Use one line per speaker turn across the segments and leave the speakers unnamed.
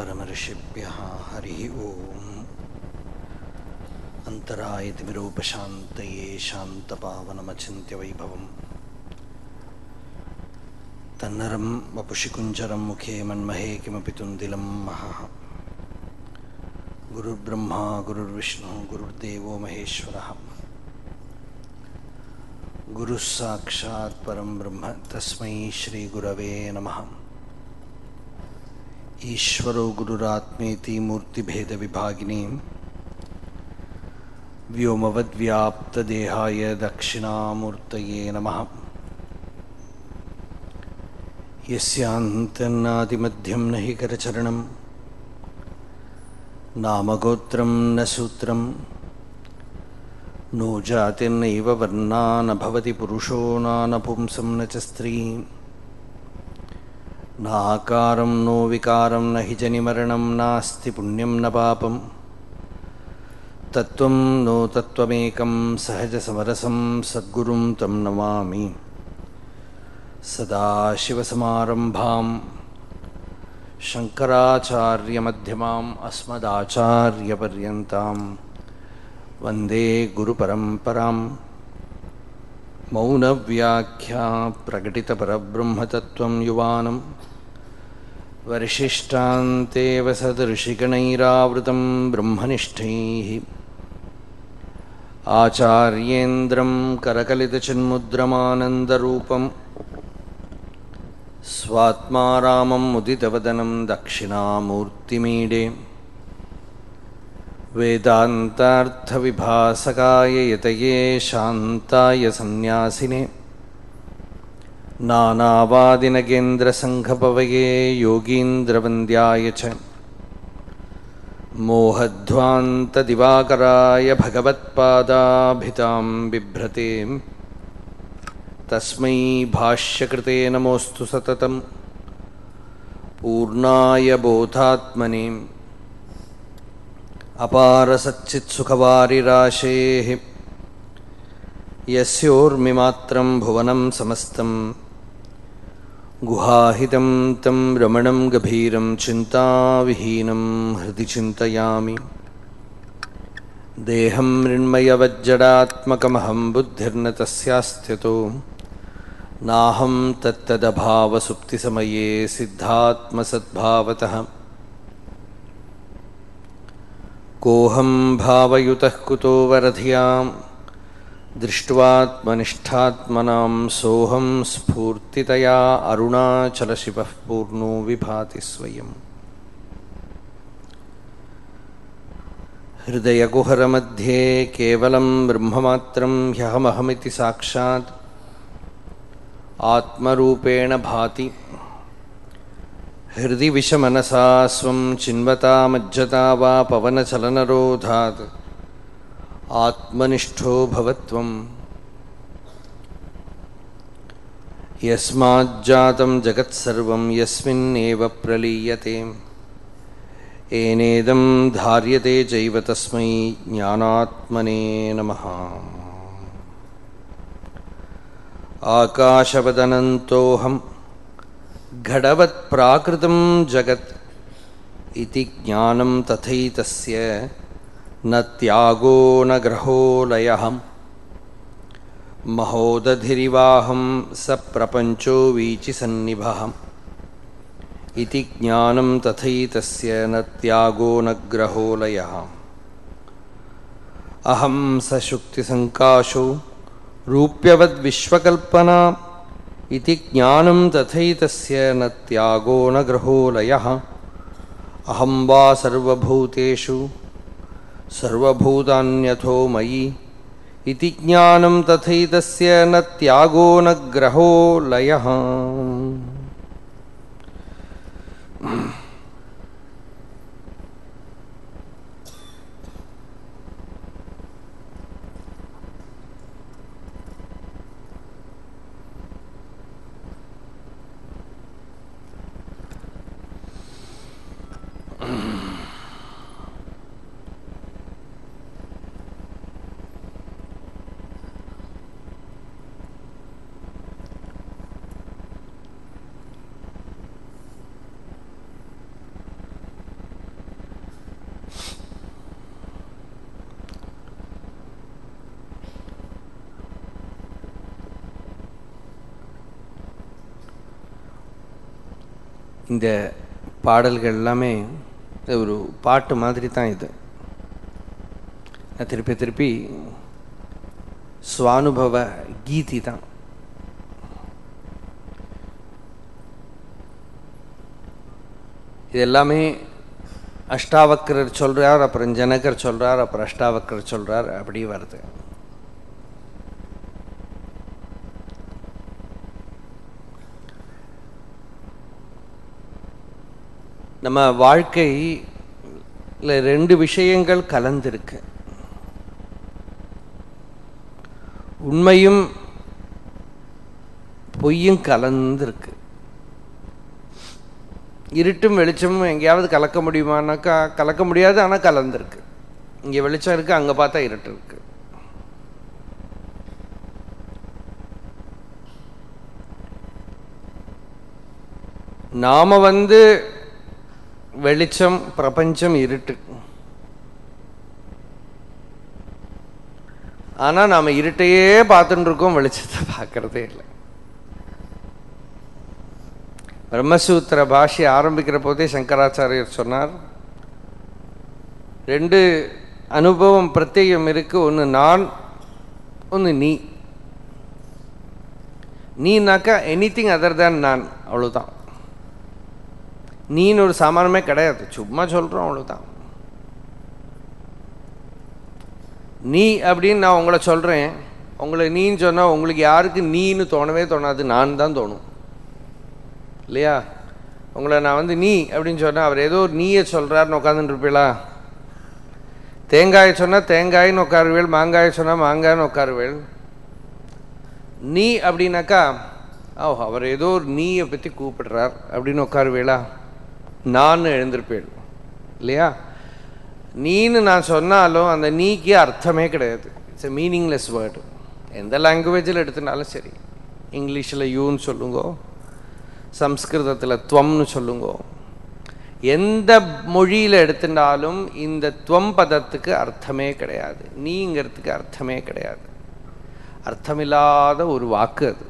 नमः परमर्षिभ्यः हरिः ओम्। अन्तरायतिमिरोपशान्तये शान्तपावनमचिन्त्यवैभवम् तन्नरं वपुषिकुञ्जरं मुखे मन्महे किमपि तुन्दिलं महः। गुरुर्ब्रह्मा, गुरुर्विष्णुः, गुरुर्देवो महेश्वरः। गुरुः ब्रह्म। तस्मै श्रीगुरवे नमः। ईश्वरो गुरुरात्मेति मूर्तिभेदविभागिनी। व्योमवद्व्याप्तदेहाय दक्षिणामूर्तये नमः। यस्यान्तन्नादिमध्यं न हि करचरणं। नामगोत्रं न सूत्रं। नो जातिर्नैव वर्णा न भवति पुरुषो नानपुंसं न च स्त्रीं। नाकारं नो विकारं न हि जनिमरणं नास्ति पुण्यं न पापं। तत्त्वं नो तत्त्वमेकं सहजसमरसं सद्गुरुं तं नमामि। सदाशिवसमारम्भां शङ्कराचार्यमध्यमाम् अस्मदाचार्यपर्यन्तां वंदे गुरुपरम्परां। मौनव्याख्या प्रकटितपरब्रह्मतत्त्वं युवानं वरिशिष्टान्तेव सदृशिगणैरावृतं ब्रह्मनिष्ठैः। आचार्येन्द्रं करकलितचिन्मुद्रमानन्दरूपं स्वात्मा रामं मुदितवदनं दक्षिणामूर्तिमीडे। वेदान्तार्थविभासकाय यतये शान्ताय सन्न्यासिने नानावादिनगेन्द्रसङ्घपवये योगीन्द्रवन्द्याय च। मोहध्वान्तदिवाकराय भगवत्पादाभितां बिभ्रते। तस्मै भाष्यकृते नमोऽस्तु सततं पूर्णाय बोधात्मने। अपारसच्चित्सुखवारिराशेः। यस्योर्मिमात्रं भुवनं समस्तं गुहाहितं तं रमणं गभीरं चिन्ताविहीनं हृदि चिन्तयामि। देहं मृण्मयवज्जडात्मकमहं बुद्धिर्न तस्यास्त्यतो नाहं तत्तदभावसुप्तिसमये सिद्धात्मसद्भावतः। कोऽहं भावयुतः कुतो वरधियाँ दृष्ट्वात्मनिष्ठात्मनां सोऽहं स्फूर्तितया अरुणाचलशिवः पूर्णो विभाति स्वयम् हृदयकुहरमध्ये केवलं ब्रह्ममात्रं ह्यहमहमिति साक्षात् आत्मरूपेण भाति। हृदि विषमनसा स्वं चिन्वता मज्जता वा पवनचलनरोधात्। आत्मनिष्ठो भवत्वम् यस्माज्जातं जगत्सर्वं, यस्मिन्नेव प्रलीयते। एनेदं धार्यते चैव तस्मै ज्ञानात्मने नमः। आकाशवदनन्तोऽहं घटवत्प्राकृतं जगत् इति ज्ञानं तथैतस्य न त्यागो न ग्रहो लयः महोदधिरिवाहं स प्रपञ्चो वीचिसन्निभः इति ज्ञानं तथैतस्य न त्यागो न ग्रहो लयः अहं सशुक्तिसङ्काशो रूप्यवद्विश्वकल्पना इति ज्ञानं तथैतस्य न त्यागो न ग्रहो लयः अहं वा सर्वभूतेषु। सर्वभूतान्यथो मयि इति ज्ञानं तथैतस्य न त्यागो न ग्रहो लयः। இந்த பாடல்கள் எல்லாமே ஒரு பாட்டு மாதிரி தான் இது. திருப்பி திருப்பி சுவானுபவ கீதி தான். இது எல்லாமே அஷ்டாவக்கரர் சொல்கிறார் அப்புறம் ஜனகர் சொல்கிறார் அப்புறம் அஷ்டாவக்கரர் சொல்கிறார் அப்படி வருது. நம்ம வாழ்க்கையில் ரெண்டு விஷயங்கள் கலந்திருக்கு. உண்மையும் பொய்யும் கலந்துருக்கு. இருட்டும் வெளிச்சமும் எங்கேயாவது கலக்க முடியுமானாக்கா கலக்க முடியாது ஆனால் கலந்துருக்கு. இங்கே வெளிச்சம் இருக்குது அங்கே பார்த்தா இருட்டு இருக்கு. நாம் வந்து வெளிச்சம் பிரபஞ்சம் இருட்டு. ஆனா நாம இருட்டையே பார்த்துட்டு இருக்கோம் வெளிச்சத்தை பார்க்கறதே இல்லை. பிரம்மசூத்திர பாஷை ஆரம்பிக்கிற போதே சங்கராச்சாரியர் சொன்னார் ரெண்டு அனுபவம் பிரத்யேகம் இருக்கு ஒன்று நான் ஒன்று நீ. நீனாக்கா எனி திங் அதர் தேன் நான். அவ்வளோதான் நீன்னு ஒரு சாமானமே கிடையாது. சும்மா சொல்கிறோம் அவ்வளோதான் நீ அப்படின்னு நான் உங்களை சொல்கிறேன் உங்களை நீன்னு சொன்னால் உங்களுக்கு யாருக்கு நீன்னு தோணவே தோணாது. நான் தான் தோணும். இல்லையா? உங்களை நான் வந்து நீ அப்படின்னு சொன்னால் அவர் ஏதோ ஒரு நீயை சொல்கிறாருன்னு உட்காந்துட்டு இருப்பீங்களா தேங்காயை சொன்னால் தேங்காயின்னு உட்காருவேள். மாங்காயை சொன்னால் மாங்காய்னு உட்காருவேள். நீ அப்படின்னாக்கா ஓ அவர் ஏதோ ஒரு நீயை பற்றி கூப்பிடுறார் அப்படின்னு உட்காருவேளா? நான் எழுந்திருப்பேன். இல்லையா? நீன்னு நான் சொன்னாலும் அந்த நீக்கு அர்த்தமே கிடையாது. இட்ஸ் எ மீனிங்லெஸ் வேர்டு எந்த லாங்குவேஜில் எடுத்துனாலும் சரி. இங்கிலீஷில் யூன்னு சொல்லுங்கோ. சம்ஸ்கிருதத்தில் துவம்னு சொல்லுங்கோ. எந்த மொழியில் எடுத்துட்டாலும் இந்த துவம் பதத்துக்கு அர்த்தமே கிடையாது. நீங்கிறதுக்கு அர்த்தமே கிடையாது. அர்த்தமில்லாத ஒரு வாக்கு அது.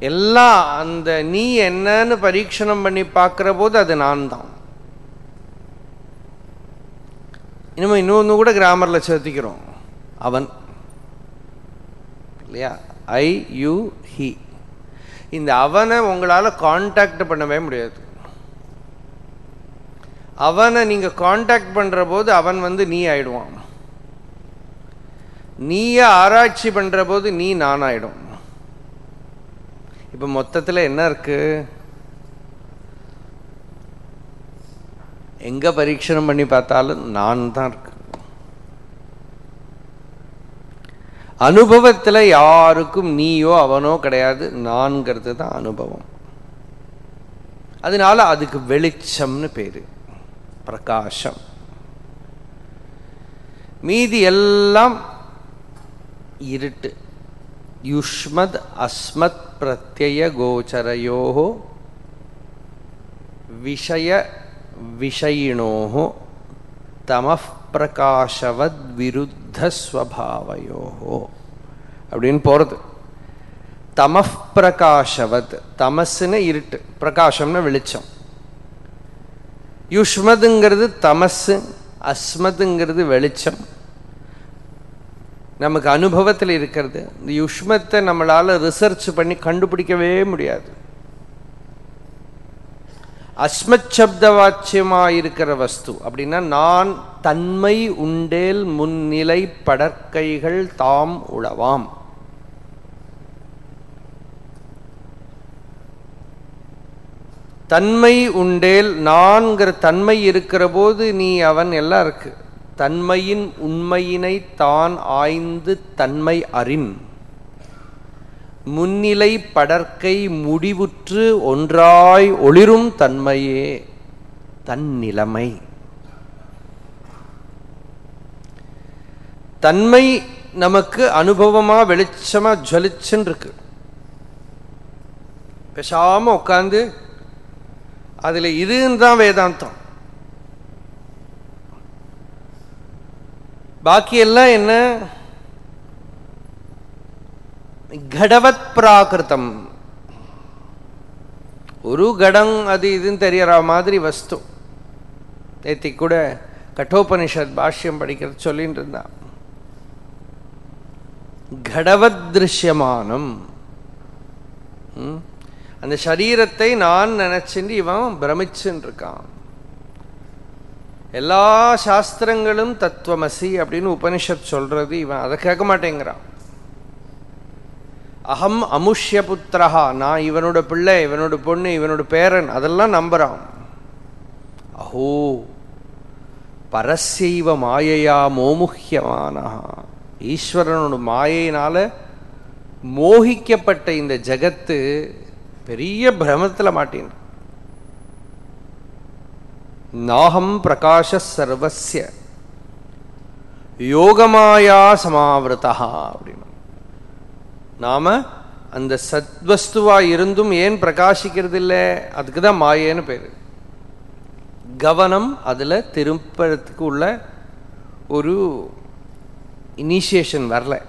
எல்லாம் அந்த நீ என்னன்னு பரீட்சணம் பண்ணி பார்க்குற போது அது நான் தான் இனிமேல் இன்னொன்று கூட கிராமரில் சேர்த்திக்கிறோம். அவன் இல்லையா? I you he. இந்த அவனை உங்களால் காண்டாக்ட் பண்ணவே முடியாது. அவனை நீங்கள் காண்டாக்ட் பண்ணுற போது அவன் வந்து நீ ஆயிடுவான். நீயே ஆராய்ச்சி பண்ணுற போது நீ நான் ஆயிடும் இப்போ மொத்தத்தில் என்ன இருக்கு? எங்கே பரீட்சணம் பண்ணி பார்த்தாலும் நான் தான் இருக்கு. அனுபவத்தில் யாருக்கும் நீயோ அவனோ கிடையாது. நான்கிறது தான் அனுபவம். அதனால அதுக்கு வெளிச்சம்னு பேரு. பிரகாசம். மீதி எல்லாம் இருட்டு. யுஷ்மத் அஸ்மத் பிரத்யய கோச்சரையோ விஷய விஷயினோ தம விருத்தஸ்வபாவையோ அப்படின்னு போகிறது தம பிரகாஷவத் தமசுன்னு இருட்டு பிரகாசம்னு வெளிச்சம். யுஷ்மதுங்கிறது தமசு அஸ்மதுங்கிறது வெளிச்சம். நமக்கு அனுபவத்தில் இருக்கிறது. இந்த யுஷ்மத்தை நம்மளால் ரிசர்ச் பண்ணி கண்டுபிடிக்கவே முடியாது. அஸ்மச்சப்த சப்த இருக்கிற வஸ்து அப்படின்னா நான் தன்மை உண்டேல் முன்னிலை படற்கைகள் தாம் உளவாம் தன்மை உண்டேல் நான்கிற தன்மை இருக்கிற போது நீ அவன் எல்லாம் இருக்கு. தன்மையின் உண்மையினை தான் ஆய்ந்து தன்மை அறின் முன்னிலை படற்கை முடிவுற்று ஒன்றாய் ஒளிரும் தன்மையே தன்னிலைமை தன்மை நமக்கு அனுபவமா வெளிச்சமா ஜலிச்சுன்னு இருக்கு பேசாம உட்காந்து அதுல இதுன்னு தான் வேதாந்தம். பாக்கியெல்லாம் என்ன? கடவத் பிராகிருத்தம். ஒரு கடம் அது இதுன்னு தெரியற மாதிரி வஸ்து. நேத்தி கூட கட்டோபனிஷத் பாஷ்யம் படிக்கிறது சொல்லிட்டு இருந்தான் கடவத் திருஷ்யமானம். அந்த சரீரத்தை நான் நினைச்சுட்டு இவன் பிரமிச்சுன்னு இருக்கான். எல்லா சாஸ்திரங்களும் தத்துவமசி அப்படின்னு உபனிஷத் சொல்றது இவன் அதை கேட்க மாட்டேங்கிறான். அகம் அமுஷ்ய புத்திரஹா நான் இவனோட பிள்ளை இவனோட பொண்ணு இவனோட பேரன் அதெல்லாம் நம்புறான். அஹோ பரசைவ மாயையா மோமுக்கியமானா ஈஸ்வரனோட மாயையினால மோகிக்கப்பட்ட இந்த ஜகத்து பெரிய பிரமத்துல மாட்டேன். நாகம் பிரகாஷ சர்வசிய யோகமாயா சமாவிரதா அப்படின்னு. நாம அந்த சத்வஸ்துவா இருந்தும் ஏன் பிரகாசிக்கிறது இல்லை அதுக்கு தான் மாயேன்னு பேரு. கவனம் அதில் திருப்பறதுக்கு உள்ள ஒரு இனிஷியேஷன் வரல.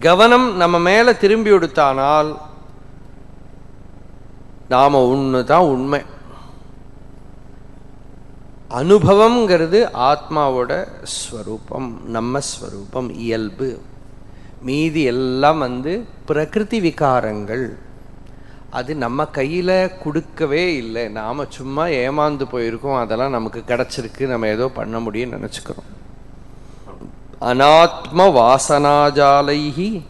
கவனம் நம்ம மேலே திரும்பி கொடுத்தானால் நாம் ஒன்று தான் உண்மை. அனுபவம்ங்கிறது ஆத்மாவோட ஸ்வரூபம் நம்ம ஸ்வரூபம் இயல்பு. மீதி எல்லாம் வந்து பிரகிருதி விகாரங்கள். அது நம்ம கையில் கொடுக்கவே இல்லை. நாம சும்மா ஏமாந்து போயிருக்கோம். அதெல்லாம் நமக்கு கிடைச்சிருக்கு. நம்ம ஏதோ பண்ண முடியும்னு நினச்சிக்கிறோம். அனாத்ம வாசனாஜாலைஹி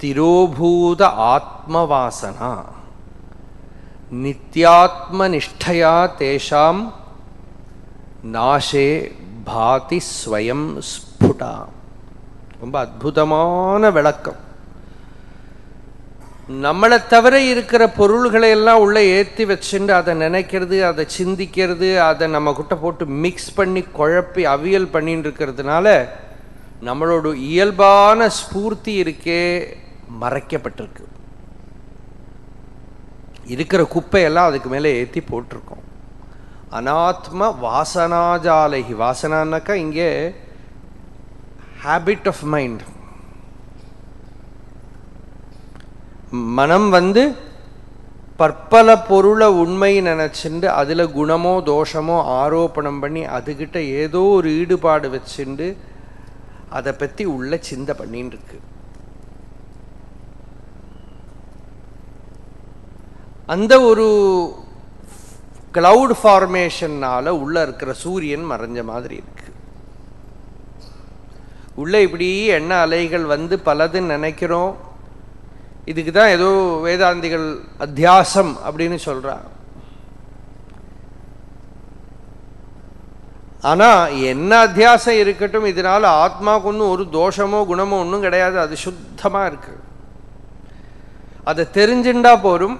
திரோபூத ஆத்ம வாசனா நித்யாத்மனிஷ்டையா தேஷாம் நாஷே பாதி ஸ்வயம் ஸ்புடா. ரொம்ப அற்புதமான விளக்கம். நம்மளை தவிர இருக்கிற பொருள்களை எல்லாம் உள்ளே ஏற்றி வச்சுட்டு அதை நினைக்கிறது அதை சிந்திக்கிறது அதை நம்ம கிட்ட போட்டு மிக்ஸ் பண்ணி குழப்பி அவியல் பண்ணிட்டு இருக்கிறதுனால நம்மளோட இயல்பான ஸ்பூர்த்தி இருக்கே மறைக்கப்பட்டிருக்கு. இருக்கிற குப்பையெல்லாம் அதுக்கு மேலே ஏற்றி போட்டிருக்கோம். அனாத்ம வாசனாஜாலகி வாசனான்னாக்கா இங்கே ஹேபிட் ஆஃப் மைண்ட் மனம் வந்து பற்பல பொருளை உண்மை நினச்சிண்டு அதில் குணமோ தோஷமோ ஆரோப்பணம் பண்ணி அதுகிட்ட ஏதோ ஒரு ஈடுபாடு வச்சுண்டு அதை பற்றி உள்ள சிந்தை பண்ணின்னு இருக்கு அந்த ஒரு கிளவுட் ஃபார்மேஷன்னால உள்ளே இருக்கிற சூரியன் மறைஞ்ச மாதிரி இருக்கு. உள்ளே இப்படி எண்ண அலைகள் வந்து பலதுன்னு நினைக்கிறோம். இதுக்கு தான் ஏதோ வேதாந்திகள் அத்தியாசம் அப்படின்னு சொல்கிறாங்க ஆனால் என்ன அத்தியாசம் இருக்கட்டும் இதனால் ஆத்மாவுக்கு ஒன்றும் ஒரு தோஷமோ குணமோ ஒன்றும் கிடையாது. அது சுத்தமாக இருக்கு. அதை தெரிஞ்சுண்டா போரும்.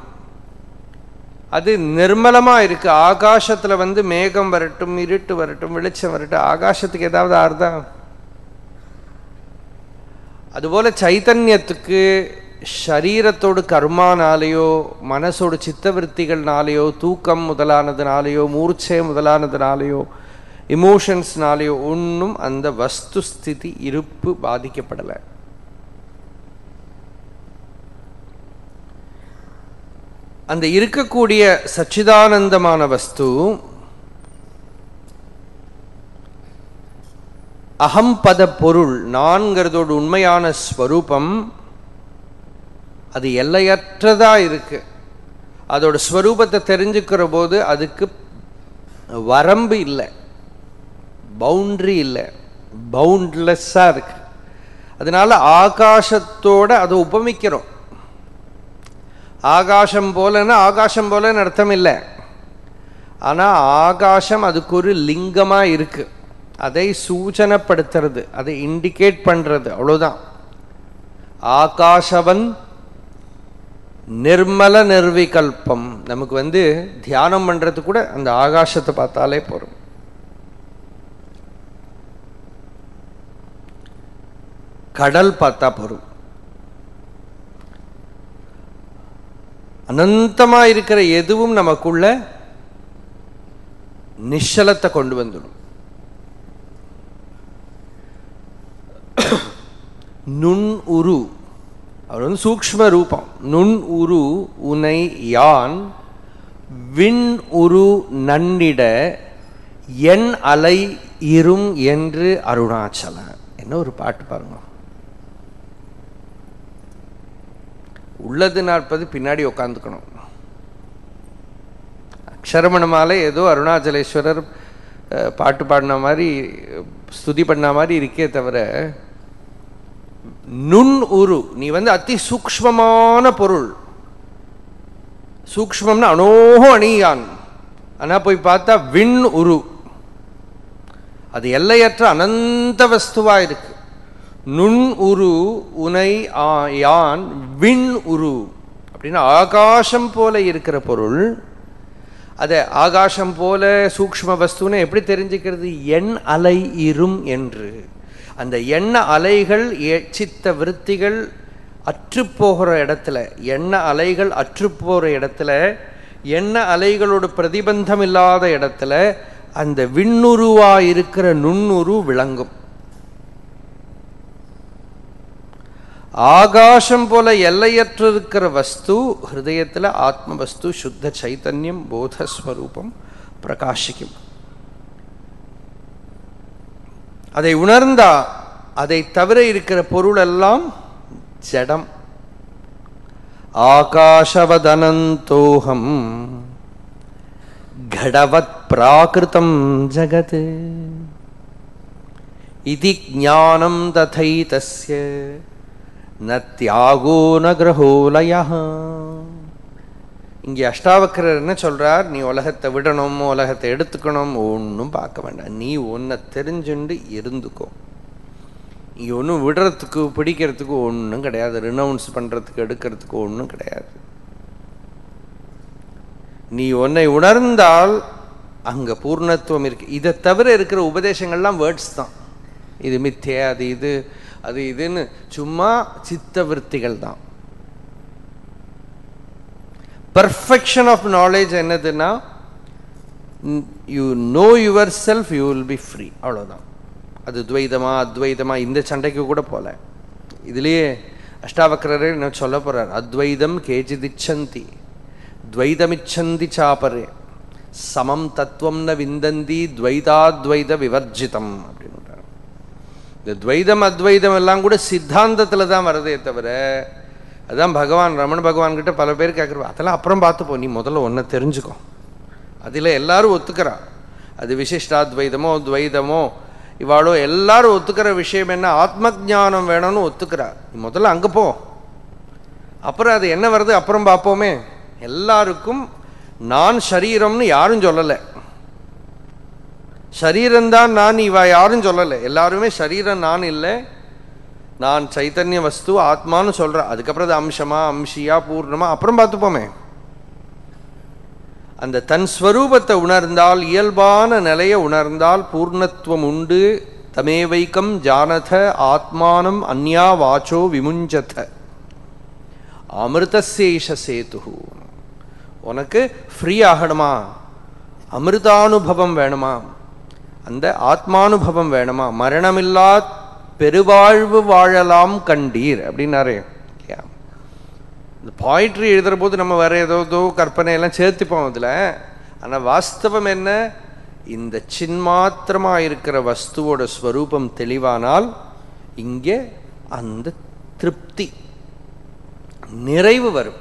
அது நிர்மலமாக இருக்குது ஆகாசத்தில் வந்து மேகம் வரட்டும் இருட்டு வரட்டும் வெளிச்சம் வரட்டும் ஆகாசத்துக்கு ஏதாவது ஆறுதா அதுபோல் சைத்தன்யத்துக்கு ஷரீரத்தோடு கர்மானாலேயோ மனசோட சித்தவருத்திகள்னாலேயோ தூக்கம் முதலானதுனாலேயோ மூர்ச்சை முதலானதுனாலேயோ இமோஷன்ஸ்னாலேயோ ஒன்றும் அந்த வஸ்து ஸ்திதி இருப்பு பாதிக்கப்படலை. அந்த இருக்கக்கூடிய சச்சிதானந்தமான வஸ்து அகம்பத பொருள் நான்கிறதோட உண்மையான ஸ்வரூபம் அது எல்லையற்றதா இருக்கு. அதோட ஸ்வரூபத்தை தெரிஞ்சுக்கிற போது அதுக்கு வரம்பு இல்லை. பவுண்ட்ரி இல்லை. பவுண்ட்லெஸ்ஸாக இருக்கு. அதனால ஆகாசத்தோட அதை உபமிக்கிறோம். ஆகாசம் போலன்னா ஆகாசம் போலன்னு அர்த்தம் இல்லை ஆனால் ஆகாசம் அதுக்கு ஒரு லிங்கமாக இருக்கு. அதை சூச்சனப்படுத்துறது அதை இண்டிகேட் பண்ணுறது அவ்வளோதான் ஆகாஷவன் நிர்மல நிர்விகல்பம். நமக்கு வந்து தியானம் பண்ணுறது கூட அந்த ஆகாசத்தை பார்த்தாலே போகிறோம் கடல் பார்த்தா போகிறோம் அனந்தமா இருக்கிற எதுவும் நமக்குள்ள நிச்சலத்தை கொண்டு வந்துடும். நுண் உரு அவர் வந்து சூக்ஷ்ம ரூபம். நுண் உரு உனை யான் விண் உரு நன்னிட என் அலை இரும் என்று அருணாச்சல. என்ன ஒரு பாட்டு பாருங்க. உள்ளது நாற்பது பின்னாடி உட்காந்துக்கணும் அக்ஷரமணமால ஏதோ அருணாச்சலேஸ்வரர் பாட்டு பாடின மாதிரி ஸ்துதி பண்ண மாதிரி இருக்கே தவிர நுண் உரு. நீ வந்து அதி சூக்ஷ்மமான பொருள். சூக்ஷ்மம்னா அனோகம் அணியான். ஆனா போய் பார்த்தா விண் உரு. அது எல்லையற்ற அனந்த வஸ்துவா இருக்கு. நுண் உரு உனை ஆ- யான் விண் உரு. அப்படின்னா ஆகாசம் போல இருக்கிற பொருள். அதை ஆகாசம் போல சூக்ஷ்ம வஸ்துன்னு எப்படி தெரிஞ்சுக்கிறது? எண் அலை இரும் என்று. அந்த எண்ண அலைகள் எச்சித்த சித்த விருத்திகள் அற்றுப்போகிற இடத்துல எண்ண அலைகள் அற்றுப்போகிற இடத்துல எண்ண அலைகளோட பிரதிபந்தம் இல்லாத இடத்துல அந்த விண்ணுருவா இருக்கிற நுண்ணுரு விளங்கும். ஆகாசம் போல எல்லையற்றிருக்கிற வஸ்து ஹிருதயத்தில் ஆத்ம வஸ்து சுத்த சைத்தன்யம் போதஸ்வரூபம் பிரகாசிக்கும். அதை உணர்ந்தா அதை தவிர இருக்கிற பொருள் எல்லாம் ஜடம். ஆகாஷவதனந்தோகம் கடவத் பிராகிருதம் ஜகத். இது ஞானம் ததைதஸ்ய. ந தியாகோ ந இங்கே அஷ்டாவக்கரர் என்ன சொல்றார்? நீ உலகத்தை விடணும் உலகத்தை எடுத்துக்கணும் ஒன்றும் பார்க்க வேண்டாம். நீ ஒன்றை தெரிஞ்சுண்டு இருந்துக்கோ. நீ ஒன்றும் விடுறதுக்கு பிடிக்கிறதுக்கு ஒன்றும் கிடையாது. ரினவுன்ஸ் பண்ணுறதுக்கு எடுக்கிறதுக்கு ஒன்றும் கிடையாது. நீ உன்னை உணர்ந்தால் அங்கே பூர்ணத்துவம் இருக்கு. இதை தவிர இருக்கிற உபதேசங்கள்லாம் வேர்ட்ஸ் தான். இது மித்தே அது இது அது இதுன்னு சும்மா சித்த விற்த்திகள் தான். பர்ஃபெக்ஷன் ஆஃப் நாலேஜ் என்னதுன்னா you know yourself you will be free அவ்வளோதான் அது துவைதமா அத்வைதமா இந்த சண்டைக்கு கூட போல. இதுலேயே அஷ்டாவக்கரரே என்ன சொல்ல போகிறார் அத்வைதம் கேஜிதிச்சந்தி துவைதமிச்சந்தி சாப்பரே சமம் தத்துவம் ந விந்தந்தி துவைதாத்வைத விவர்ஜிதம் அப்படின்னு. இந்த துவைதம் அத்வைதம் எல்லாம் கூட சித்தாந்தத்தில் தான் வருதே தவிர அதான் பகவான் ரமண பகவான்கிட்ட பல பேர் கேட்குறோம் அதெல்லாம் அப்புறம் பார்த்துப்போ நீ முதல்ல ஒன்றை தெரிஞ்சுக்கோ. அதில் எல்லாரும் ஒத்துக்கிறா. அது விசிஷ்டாத்வைதமோ துவைதமோ இவாளோ எல்லாரும் ஒத்துக்கிற விஷயம் என்ன? ஆத்ம ஞானம் வேணும்னு ஒத்துக்கிறா. நீ முதல்ல அங்கே போ. அப்புறம் அது என்ன வருது? அப்புறம் பார்ப்போமே. எல்லாருக்கும் நான் சரீரம்னு யாரும் சொல்லலை. சரீரம்தான் நான் இவ யாரும் சொல்லலை. எல்லாருமே சரீரம் நான் இல்லை. நான் சைத்தன்ய வஸ்து ஆத்மான்னு சொல்கிறேன் அதுக்கப்புறம் அது அம்சமா அம்சியா பூர்ணமா அப்புறம் பார்த்துப்போமே. அந்த தன் ஸ்வரூபத்தை உணர்ந்தால் இயல்பான நிலையை உணர்ந்தால் பூர்ணத்துவம் உண்டு. தமேவைக்கம் ஜானத ஆத்மானம் அந்யா வாச்சோ விமுஞ்சத. அமிர்தசேஷ சேது உனக்கு ஃப்ரீ ஆகணுமா? அமிர்தானுபவம் வேணுமா? அந்த ஆத்மானுபவம் வேணுமா? மரணமில்லா பெருவாழ்வு வாழலாம் கண்டீர் அப்படின்னாரு. இந்த பாயிட்ரி எழுதுகிற போது நம்ம வேற ஏதோ கற்பனையெல்லாம் சேர்த்துப்போம் அதில். ஆனால் வாஸ்தவம் என்ன? இந்த சின்மாத்திரமாக இருக்கிற வஸ்துவோட ஸ்வரூபம் தெளிவானால் இங்கே அந்த திருப்தி நிறைவு வரும்.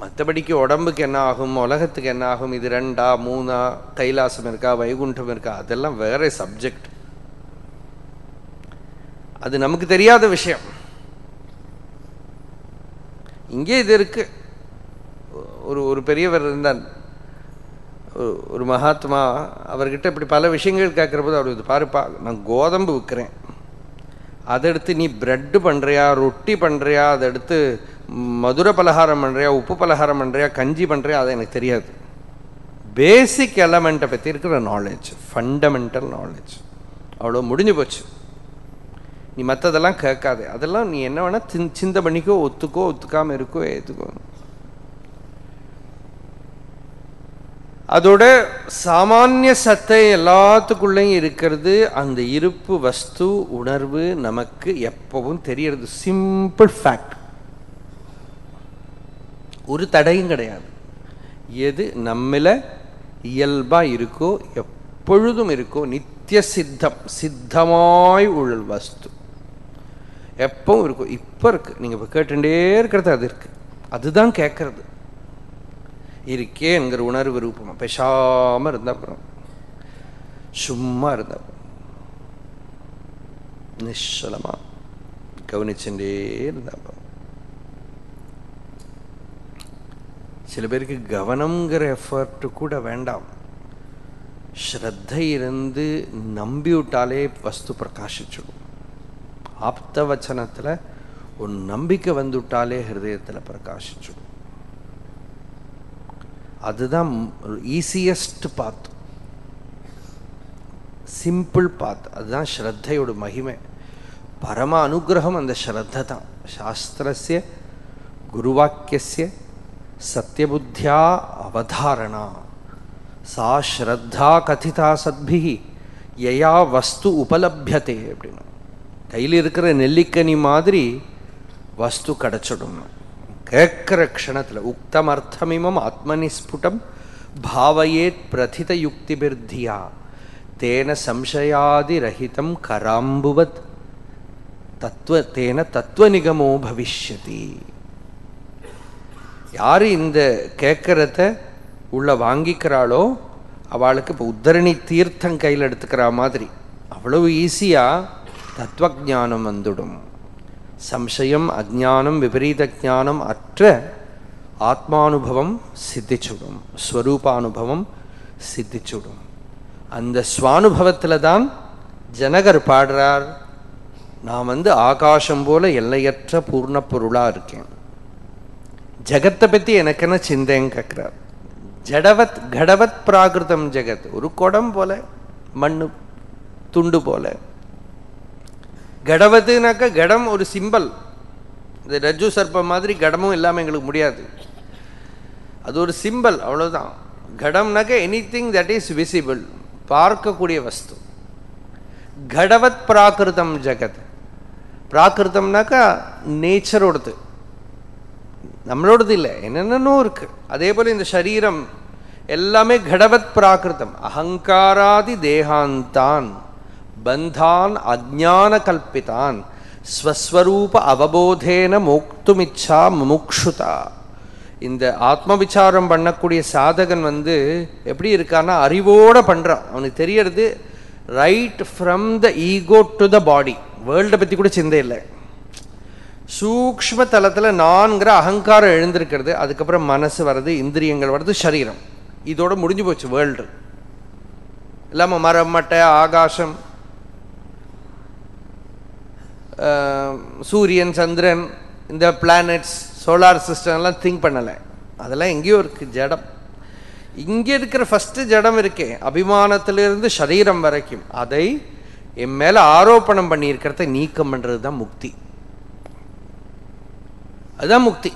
மற்றபடிக்கு உடம்புக்கு என்ன ஆகும் உலகத்துக்கு என்ன ஆகும் இது ரெண்டா மூணா கைலாசம் இருக்கா வைகுண்டம் இருக்கா அதெல்லாம் வேற சப்ஜெக்ட் அது நமக்கு தெரியாத விஷயம். இங்கே இது இருக்கு. ஒரு ஒரு பெரியவர் இருந்தார். ஒரு- மகாத்மா அவர்கிட்ட இப்படி பல விஷயங்கள் கேட்குற போது அவர் இது பாருப்பா நான் கோதம்பு விற்கிறேன். அதை எடுத்து நீ பிரெட்டு பண்ணுறியா ரொட்டி பண்ணுறியா அதை எடுத்து மதுரை பலகாரம் பண்ணுறியா உப்பு பலகாரம் பண்ணுறியா கஞ்சி பண்ணுறியா அது எனக்கு தெரியாது. பேசிக் எலமெண்ட்டை பற்றி இருக்கிற நாலேஜ் ஃபண்டமெண்டல் நாலேஜ் அவ்வளோ முடிஞ்சு போச்சு. நீ மற்றதெல்லாம் கேட்காது. அதெல்லாம் நீ என்ன வேணால் சிந் சிந்தை பண்ணிக்கோ ஒத்துக்கோ ஒத்துக்காமல் இருக்கோ ஏற்றுக்கோ அதோட சாமானிய சத்தை எல்லாத்துக்குள்ளேயும் இருக்கிறது அந்த இருப்பு வஸ்து உணர்வு நமக்கு எப்பவும் தெரியறது. சிம்பிள் ஃபேக்ட் ஒரு தடையும் கிடையாது. எது நம்மில இயல்பா இருக்கோ எப்பொழுதும் இருக்கோ நித்திய சித்தம் சித்தமாய் உள்ள வஸ்து. எப்பவும் இருக்கும் இப்போ இருக்கு. நீங்க இப்போ கேட்டுட்டே இருக்கிறது அது இருக்கு. அதுதான் கேட்கறது இருக்கே என்கிற உணர்வு ரூபமாக பேசாமல் இருந்தா அப்புறம் சும்மா இருந்தா நிச்சலமாக கவனிச்சுட்டே இருந்தா சில பேருக்கு கவனம்ங்கிற எஃபர்ட் கூட வேண்டாம். ஸ்ரத்தை இருந்து நம்பிவிட்டாலே வஸ்து பிரகாசிச்சிடும். ஆப்த வச்சனத்தில் ஒரு நம்பிக்கை வந்துவிட்டாலே ஹிருதயத்தில் பிரகாசிச்சிடும். அதுதான் ஈஸியஸ்ட் பாத் சிம்பிள் பாத் அதுதான் ஸ்ரத்தையோட மகிமை. பரம அனுகிரகம் அந்த ஸ்ரத்த தான். சாஸ்திரஸ்ய குருவாக்கியஸ்ய சத்தியபுத்தியா அவதாரணா சா ஸ்ரத்தா கதிதா சத்பிகி யயா வஸ்து உபலபியதே அப்படின்னு கையில் இருக்கிற நெல்லிக்கனி மாதிரி வஸ்து கிடைச்சிடும் கேட்கிற க்ஷணத்தில் உக்தமர்த்தமிமம் ஆத்மனிஸ்புடம் பாவயேத் பிரதித யுக்திபிர்தியா தேன சம்சயாதிரகிதம் கராம்புவத் தத்துவ தேன தத்துவ நிகமோ பவிஷ்யதி யார் இந்த கேட்கறத உள்ள வாங்கிக்கிறாளோ அவளுக்கு இப்போ உத்தரணி தீர்த்தம் கையில் எடுத்துக்கிற மாதிரி. அவ்வளவு ஈஸியாக தத்துவஜானம் வந்துடும். சம்சயம் அஜானம் விபரீத ஞானம் அற்ற ஆத்மானுபவம் சித்திச்சுடும். ஸ்வரூபானுபவம் சித்திச்சுடும். அந்த ஸ்வானுபவத்தில் தான் ஜனகர் பாடுறார். நான் வந்து ஆகாசம் போல எல்லையற்ற பூர்ண பொருளாக இருக்கேன். ஜகத்தை பற்றி எனக்கு என்ன சிந்தைன்னு கேட்குறார் ஜடவத் கடவத் பிராகிருதம் ஜெகத். ஒரு குடம் போல மண்ணு துண்டு போல. கடவத்துனாக்கா கடம் ஒரு சிம்பல் இந்த ரஜு சர்ப்பம் மாதிரி கடமும் இல்லாமல் எங்களுக்கு முடியாது. அது ஒரு சிம்பல் அவ்வளோதான் கடம்னாக்க anything that is visible பார்க்கக்கூடிய வஸ்து. கடவத் பிராகிருதம் ஜெகத். பிராகிருதம்னாக்கா நேச்சரோடது நம்மளோடது இல்லை என்னென்னோ இருக்கு. அதே போல இந்த சரீரம் எல்லாமே கடவத் பிராகிருதம் அகங்காராதி தேகாந்தான். பந்தான் அஜான கல்பித்தான் ஸ்வஸ்வரூப அவபோதேன மோக்துமிச்சா முமுக்ஷுதா. இந்த ஆத்ம விசாரம் பண்ணக்கூடிய சாதகன் வந்து எப்படி இருக்கான்னா அறிவோட பண்ணுறான் அவனுக்கு தெரியறது right from the ego to the body வேர்ல்டை பற்றி கூட சிந்தை இல்லை. சூக்ஷ்ம தலத்தில் நான்கிற அகங்காரம் எழுந்திருக்கிறது. அதுக்கப்புறம் மனசு வர்றது இந்திரியங்கள் வர்றது சரீரம். இதோட முடிஞ்சு போச்சு வேர்ல்டு இல்லாமல் மரம் மட்டை ஆகாசம் சூரியன் சந்திரன் இந்த பிளானட்ஸ் சோலார் சிஸ்டம் எல்லாம் திங்க் பண்ணலை. அதெல்லாம் எங்கேயோ இருக்குது ஜடம். இங்கே இருக்கிற ஃபஸ்ட்டு ஜடம் இருக்கே அபிமானத்திலிருந்து சரீரம் வரைக்கும். அதை என் மேலே ஆரோப்பணம் பண்ணியிருக்கிறத நீக்கம் பண்ணுறது தான் முக்தி. அதுதான் முக்தி.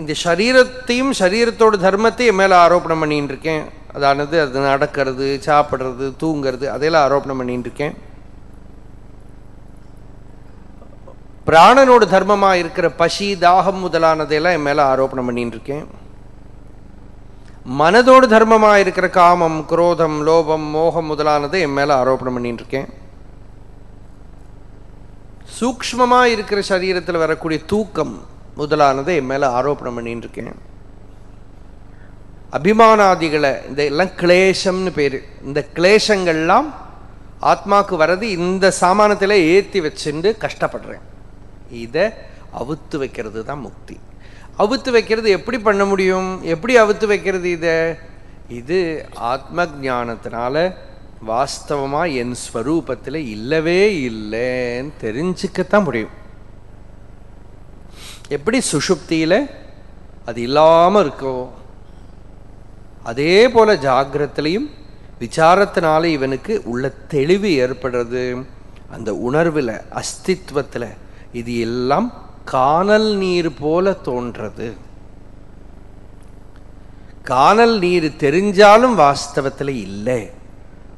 இந்த சரீரத்தையும் சரீரத்தோட தர்மத்தையும் மேலே ஆரோப்பணம் பண்ணிகிட்டு இருக்கேன். அதானது அது நடக்கிறது சாப்பிட்றது தூங்கிறது அதையெல்லாம் ஆரோப்பணம் பண்ணிகிட்டு இருக்கேன். பிராணனோட தர்மமாக இருக்கிற பசி தாகம் முதலானதையெல்லாம் என் மேலே ஆரோப்பணம் பண்ணிட்டு இருக்கேன். மனதோடு தர்மமாக இருக்கிற காமம் குரோதம் லோபம் மோகம் முதலானதை என் மேலே ஆரோப்பணம் பண்ணிட்டு இருக்கேன். சூக்மமாக இருக்கிற சரீரத்தில் வரக்கூடிய தூக்கம் முதலானதை என் மேலே ஆரோப்பணம் பண்ணிட்டு இருக்கேன். அபிமானாதிகளை இந்த எல்லாம் கிளேசம்னு பேர். இந்த கிளேசங்கள்லாம் ஆத்மாக்கு வர்றது இந்த சாமானத்தில் ஏற்றி வச்சுட்டு கஷ்டப்படுறேன். இதை அவுத்து வைக்கிறது தான் முக்தி. அவுத்து வைக்கிறது எப்படி பண்ண முடியும்? எப்படி அவுத்து வைக்கிறது இதை? இது ஆத்ம ஜானத்தினால வாஸ்தவமா என் ஸ்வரூபத்தில் இல்லவே இல்லைன்னு தெரிஞ்சுக்கத்தான் முடியும். எப்படி சுஷுப்தியில் அது இல்லாமல் இருக்கோ அதே போல ஜாகிரத்திலையும் விசாரத்தினால இவனுக்கு உள்ள தெளிவு ஏற்படுறது அந்த உணர்வில் அஸ்தித்வத்தில் இது எல்லாம் காணல் நீர் போல தோன்றது. காணல் நீர் தெரிஞ்சாலும் வாஸ்தவத்தில் இல்லை.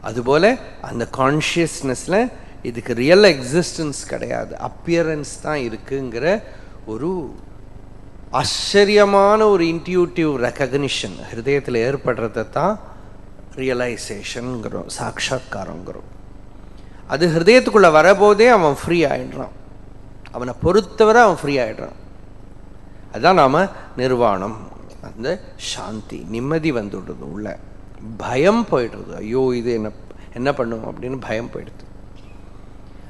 அதுபோல அந்த கான்ஷியஸ்னஸ்ல இதுக்கு ரியல் எக்ஸிஸ்டன்ஸ் கிடையாது. அப்பியரன்ஸ் தான் இருக்குங்கிற ஒரு ஆச்சரியமான ஒரு இன்டியூட்டிவ் ரெக்கக்னிஷன் ஹிருதயத்தில் ஏற்படுறதை தான் ரியலைசேஷனுங்கிறோம் சாட்சா்காரங்கிறோம் அது ஹிருதயத்துக்குள்ளே வரபோதே அவன் ஃப்ரீ ஆயிடுறான். அவனை பொறுத்தவரை அவன் ஃப்ரீ ஆகிடுறான் அதுதான் நாம் நிர்வாணம் அந்த சாந்தி நிம்மதி வந்துடுறது உள்ள. பயம் போயிடுறது. ஐயோ இது என்ன என்ன பண்ணும் அப்படின்னு பயம் போயிடுது.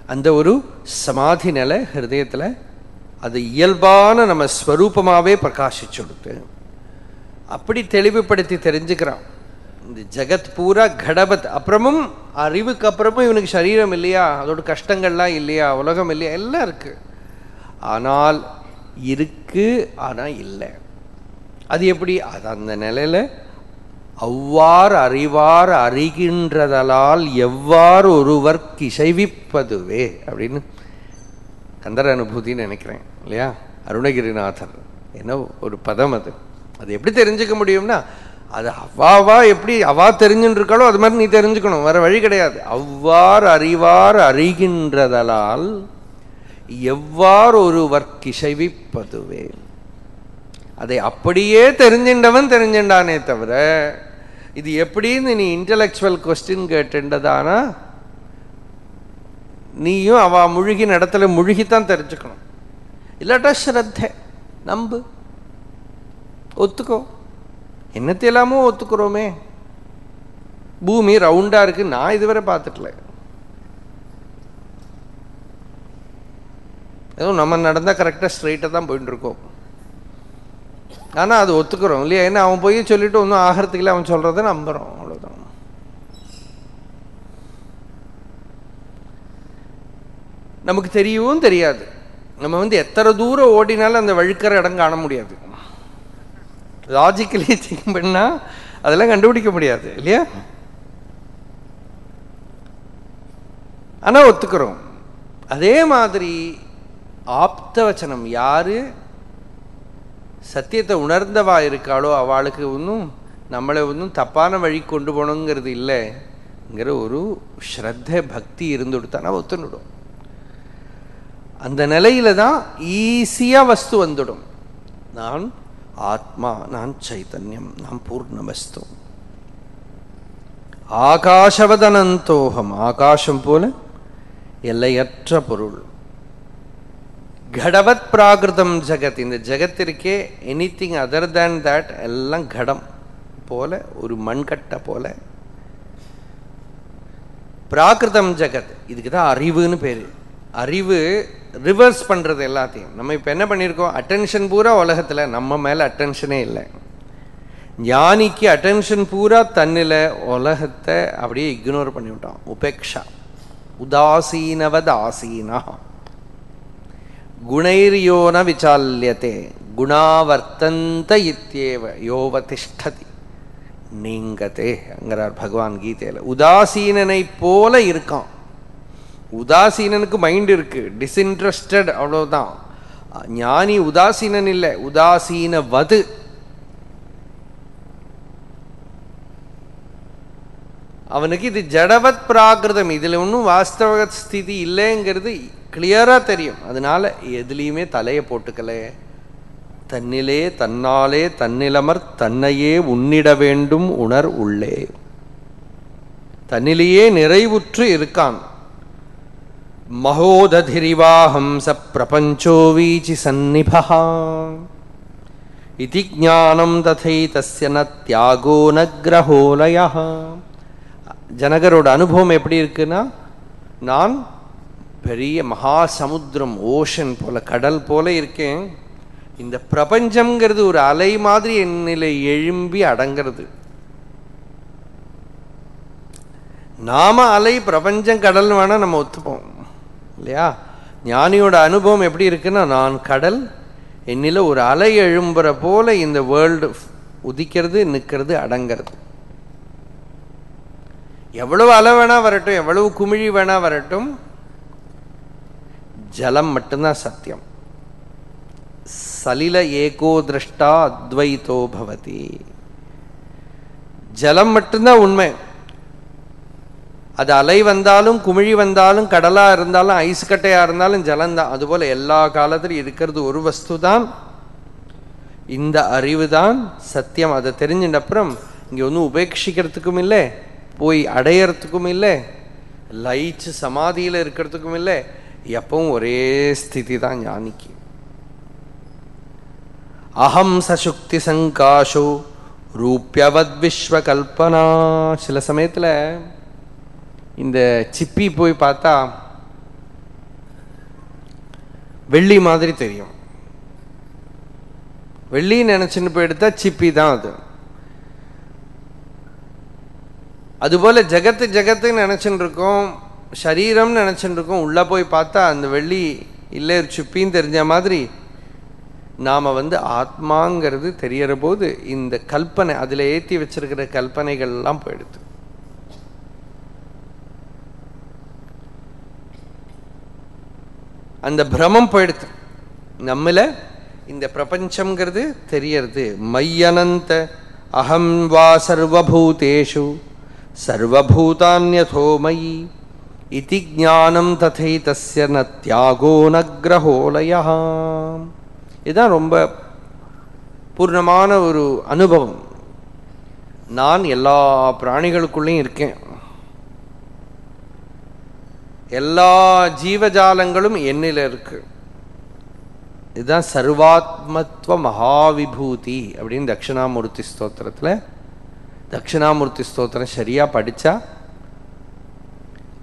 அந்த ஒரு சமாதி நிலை ஹிருதயத்தில் அது இயல்பான நம்ம ஸ்வரூபமாகவே பிரகாசிச்சுடுது அப்படி தெளிவுபடுத்தி தெரிஞ்சுக்கிறான். இந்த ஜெகத் பூரா கடபத் அப்புறமும் அறிவுக்கு அப்புறமும் இவனுக்கு சரீரம் இல்லையா? அதோட கஷ்டங்கள்லாம் இல்லையா? உலகம் இல்லையா? எல்லாம் இருக்கு. ஆனால் இருக்கு ஆனால் இல்லை. அது எப்படி? அது அந்த நிலையில அவ்வாறு அறிவார் அறிகின்றதலால் எவ்வாறு ஒருவர் கிசைவிப்பதுவே அப்படின்னு கந்தர அனுபூதின்னு நினைக்கிறேன் இல்லையா? அருணகிரிநாதர். என்ன ஒரு பதம் அது. அது எப்படி தெரிஞ்சுக்க முடியும்னா அது அவ்வாவா எப்படி அவா தெரிஞ்சுன்னு இருக்காளோ அது மாதிரி நீ தெரிஞ்சுக்கணும் வேற வழி கிடையாது. அவ்வாறு அறிவார் அறிகின்றதலால் எவ்வாறு ஒருவர் கிசைவிப்பதுவே. அதை அப்படியே தெரிஞ்சின்றவன் தெரிஞ்சின்றானே தவிர இது எப்படின்னு நீ இன்டலெக்சுவல் கொஸ்டின் கேட்டுண்டதானா நீயும் அவ முழுகி இடத்துல முழுகித்தான் தெரிஞ்சுக்கணும். இல்லாட்டா ஸ்ரத்த நம்பு. ஒத்துக்கோ. என்னத்தையெல்லாமோ ஒத்துக்கிறோமே. பூமி ரவுண்டாக இருக்கு. நான் இதுவரை பார்த்துட்டல ஏதோ நம்ம நடந்தால் கரெக்டாக ஸ்ட்ரைட்டாக தான் போயிட்டு இருக்கோம் ஆனால் அது ஒத்துக்கிறோம் இல்லையா? ஏன்னா அவன் போய் சொல்லிட்டு ஒன்றும் ஆகிறதுக்குல அவன் சொல்கிறத நம்புகிறோம் அவ்வளோதான் நமக்கு தெரியவும் தெரியாது. நம்ம வந்து எத்தனை தூரம் ஓடினாலும் அந்த வழுக்கிற இடம் காண முடியாது. லாஜிக்கலி திங்க் பண்ணா அதெல்லாம் கண்டுபிடிக்க முடியாது இல்லையா? ஆனால் ஒத்துக்கிறோம். அதே மாதிரி ஆப்த வச்சனம் யாரு? சத்தியத்தை உணர்ந்தவா இருக்காளோ அவளுக்கு ஒன்றும் நம்மளை ஒன்றும் தப்பான வழி கொண்டு போகணுங்கிறது இல்லைங்கிற ஒரு ஸ்ரத்த பக்தி இருந்துடுத்தானா ஒத்துணுடும் அந்த நிலையில தான் ஈஸியாக வஸ்து வந்துடும். நான் ஆத்மா நான் சைத்தன்யம் நான் பூர்ணவஸ்து. ஆகாஷவதனந்தோகம் ஆகாசம் போல எல்லையற்ற பொருள். கடவத் பிராகிருதம் ஜெகத். இந்த ஜெகத்திற்கே anything other than that எல்லாம் கடம் போல ஒரு மண்கட்டை போல. பிராகிருதம் ஜெகத் இதுக்கு தான் அறிவுன்னு பேர். அறிவு ரிவர்ஸ் பண்ணுறது எல்லாத்தையும். நம்ம இப்போ என்ன பண்ணியிருக்கோம் அட்டென்ஷன் பூரா உலகத்தில் நம்ம மேலே அட்டென்ஷனே இல்லை. ஞானிக்கு அட்டென்ஷன் பூரா தன்னில் உலகத்தை அப்படியே இக்னோர் பண்ணிவிட்டான். உபேக்ஷா. உதாசீனவதாசீனா. குணைர்யோன விசால்யத்தே குணாவர்த்தந்த இத்தியேவ யோவதிஷ்டதி நீங்கதே அங்கிறார் பகவான் கீதையில. உதாசீனனை போல இருக்கான். உதாசீனனுக்கு மைண்ட் இருக்கு டிஸ்இன்ட்ரெஸ்டட் அவ்வளோதான் ஞானி உதாசீனன் இல்லை உதாசீன வது அவனுக்கு இது ஜடவத் பிராகிருதம் இதில் ஒன்றும் வாஸ்தவ ஸ்திதி இல்லைங்கிறது கிளியராக தெரியும். அதனால எதுலேயுமே தலையை போட்டுக்கல. தன்னிலே தன்னாலே தன்னிலமர் தன்னையே உன்னிட வேண்டும் உணர் உள்ளே. தன்னிலேயே நிறைவுற்று இருக்கான். மகோததிரிவாஹம்ச பிரபஞ்சோ வீச்சி சந்நிபா இதி ஜானம் ததை தசன ந தியாகோ ந ஜனகரோட அனுபவம் எப்படி இருக்குன்னா நான் பெரிய மகா சமுத்திரம் ஓஷன் போல கடல் போல இருக்கேன். இந்த பிரபஞ்சம்ங்கிறது ஒரு அலை மாதிரி என்னில எழும்பி அடங்கிறது. நாம அலை பிரபஞ்சம் கடல் வேணா நம்ம ஒத்துப்போம். இல்லையா? ஞானியோட அனுபவம் எப்படி இருக்குன்னா நான் கடல் என்னில ஒரு அலை எழும்புற போல இந்த வேர்ல்டு உதிக்கிறது நிற்கிறது அடங்கிறது. எவ்வளவு அலை வேணா வரட்டும் எவ்வளவு குமிழி வேணா வரட்டும் ஜலம் மட்டும்தான் சத்தியம். சலில ஏகோ திருஷ்டா அத்வைத்தோ பவதி. ஜலம் மட்டும்தான் உண்மை. அது அலை வந்தாலும் குமிழி வந்தாலும் கடலா இருந்தாலும் ஐஸ் கட்டையாக இருந்தாலும் ஜலம்தான். அதுபோல் எல்லா காலத்திலும் இருக்கிறது ஒரு வஸ்து தான் இந்த அறிவு தான் சத்தியம். அதை தெரிஞ்சின்ற அப்புறம் இங்கே ஒன்றும் உபேட்சிக்கிறதுக்கும் இல்லை போய் அடையறதுக்கும் இல்லை லயிச்சு சமாதியில் இருக்கிறதுக்கும் இல்லை எப்பவும் ஒரே ஸ்திதி தான் ஞானிக்கு. அகம் சசுக்தி சங்காஷு ரூபியவத் விஸ்வகல்பனா. சில சமயத்தில் இந்த சிப்பி போய் பார்த்தா வெள்ளி மாதிரி தெரியும். வெள்ளி நினைச்சுன்னு போய் எடுத்தா சிப்பி தான் அது. அதுபோல் ஜகத்து ஜகத்துன்னு நினச்சின்னு இருக்கோம். சரீரம்னு நினைச்சுட்டு இருக்கோம் உள்ளே போய் பார்த்தா அந்த வெள்ளி இல்லை சுப்பின்னு தெரிஞ்ச மாதிரி நாம வந்து ஆத்மாங்கிறது தெரியற போது இந்த கல்பனை அதில் ஏற்றி வச்சிருக்கிற கல்பனைகள்லாம் போயிடுது. அந்த பிரமம் போயிடுது. நம்மள இந்த பிரபஞ்சம்ங்கிறது தெரியறது மையனந்த அகம் வா சர்வபூதேஷு சர்வபூதான்யதோ மயி இதி ஞானம் ததைதஸ்ய ந தியாகோ ந இதுதான் ரொம்ப பூர்ணமான ஒரு அனுபவம் நான் எல்லா பிராணிகளுக்குள்ளேயும் இருக்கேன் எல்லா ஜீவஜாலங்களும் என்னில் இருக்கு இதுதான் சர்வாத்மத்துவ மகாவிபூதி அப்படின்னு தட்சிணாமூர்த்தி ஸ்தோத்திரத்தில் தட்சிணாமூர்த்தி ஸ்தோத்திரம் சரியா படித்தா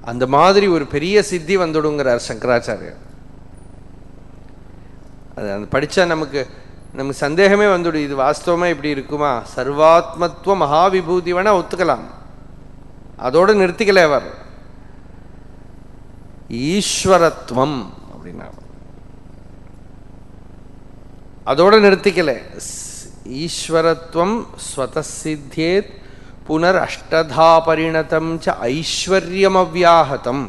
அந்த மாதிரி ஒரு பெரிய சித்தி வந்துடுங்கிறார் சங்கராச்சாரியர். அது அந்த படிச்சா நமக்கு நமக்கு சந்தேகமே வந்துடும் இது வாஸ்தவமாக இப்படி இருக்குமா? சர்வாத்மத்துவ மகாவிபூதி வேணால் ஒத்துக்கலாம். அதோட நிறுத்திக்கல அவர். ஈஸ்வரத்துவம் அப்படின்னா. அதோட நிறுத்திக்கல. ஈஸ்வரத்துவம் ஸ்வதசித்தியேத் புனரஷ்டதா பரிணதம் ச ஐஸ்வர்யமவ்யாகதம்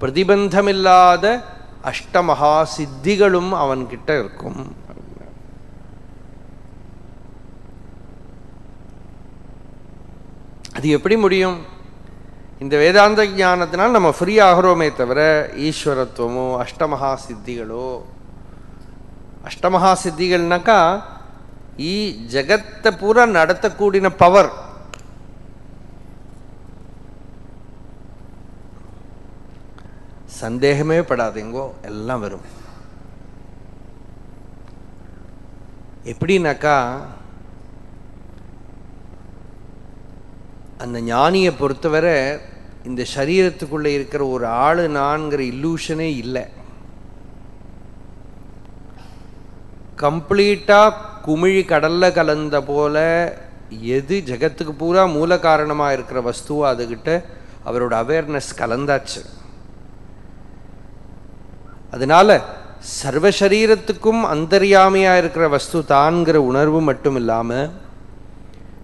பிரதிபந்தமில்லாத அஷ்டமகா சித்திகளும் அவன்கிட்ட இருக்கும். அது எப்படி முடியும்? இந்த வேதாந்த ஞானத்தினால் நம்ம ஃப்ரீ ஆகிறோமே தவிர ஈஸ்வரத்துவமோ அஷ்டமகா சித்திகளோ அஷ்டமகா சித்திகள்னாக்கா ஈ ஜகத்தை பூரா நடத்தக்கூடின பவர் சந்தேகமே படாதீங்கோ எல்லாம் வரும். எப்படின்னாக்கா அந்த ஞானியை பொறுத்தவரை இந்த சரீரத்துக்குள்ள இருக்கிற ஒரு ஆள் நான்கிற இல்லூஷனே இல்லை. கம்ப்ளீட்டா குமிழி கடல்ல கலந்த போல எது ஜகத்துக்கு பூரா மூல காரணமா இருக்கிற வஸ்துவோ அதுகிட்ட அவரோட அவேர்னஸ் கலந்தாச்சு. அதனால சர்வ சரீரத்துக்கும் அந்தர்யாமியா இருக்கிற வஸ்து தான்கிற உணர்வு மட்டும் இல்லாமல்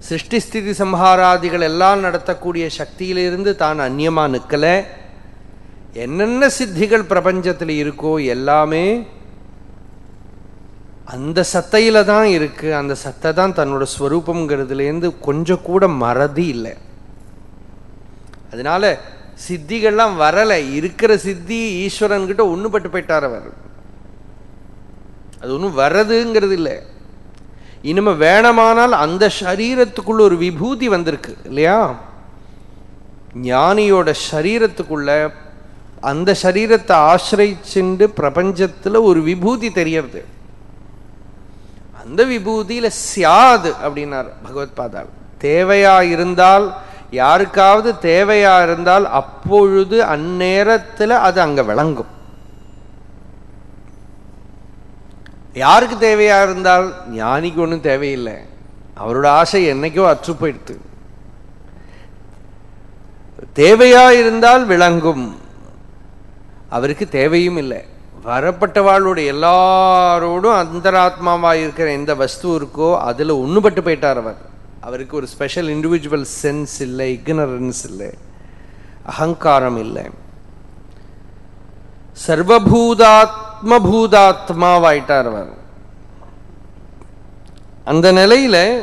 சிருஷ்டி ஸ்திதி சம்ஹாராதிகள் எல்லாம் நடத்தக்கூடிய சக்தியிலிருந்து தான் அந்நியமாக நிற்கலை என்னென்ன சித்திகள் பிரபஞ்சத்தில் இருக்கோ எல்லாமே அந்த சத்தையில் தான் இருக்குது அந்த சத்தை தான் தன்னோட ஸ்வரூபங்கிறதுலேருந்து கொஞ்சம் கூட மறதி இல்லை. அதனால சித்திகள்லாம் வரலை. இருக்கிற சித்தி ஈஸ்வரன் கிட்ட போயிட்டார் அவர். அது ஒன்றும் வர்றதுங்கிறது இல்லை. இனிமே வேணமானால் அந்த சரீரத்துக்குள்ள ஒரு விபூதி வந்திருக்கு இல்லையா? ஞானியோட சரீரத்துக்குள்ள அந்த சரீரத்தை ஆசிரிச்சுண்டு பிரபஞ்சத்துல ஒரு விபூதி தெரியறது. அந்த விபூதியில சியாது அப்படின்னார் பகவத் பாதால் தேவையா இருந்தால் யாருக்காவது தேவையா இருந்தால் அப்பொழுது அந்நேரத்துல அது அங்க விளங்கும். யாருக்கு தேவையா இருந்தால் ஞானிக்கு ஒன்றும் தேவையில்லை. அவரோட ஆசை என்னைக்கோ அற்று போயிடுத்து தேவையா இருந்தால் விளங்கும். அவருக்கு தேவையும் இல்லை. வரப்பட்டவாளோட எல்லாரோடும் அந்தராத்மாவா இருக்கிற எந்த வஸ்து இருக்கோ அதுல ஒன்றுபட்டு போயிட்டார் அவர். அவருக்கு ஒரு ஸ்பெஷல் இண்டிவிஜுவல் சென்ஸ் இல்லை இக்னரன்ஸ் இல்லை அகங்காரம் இல்லை. சர்வபூதாத்மபூதாத்மாவாயிட்டார் அவர். அந்த நிலையில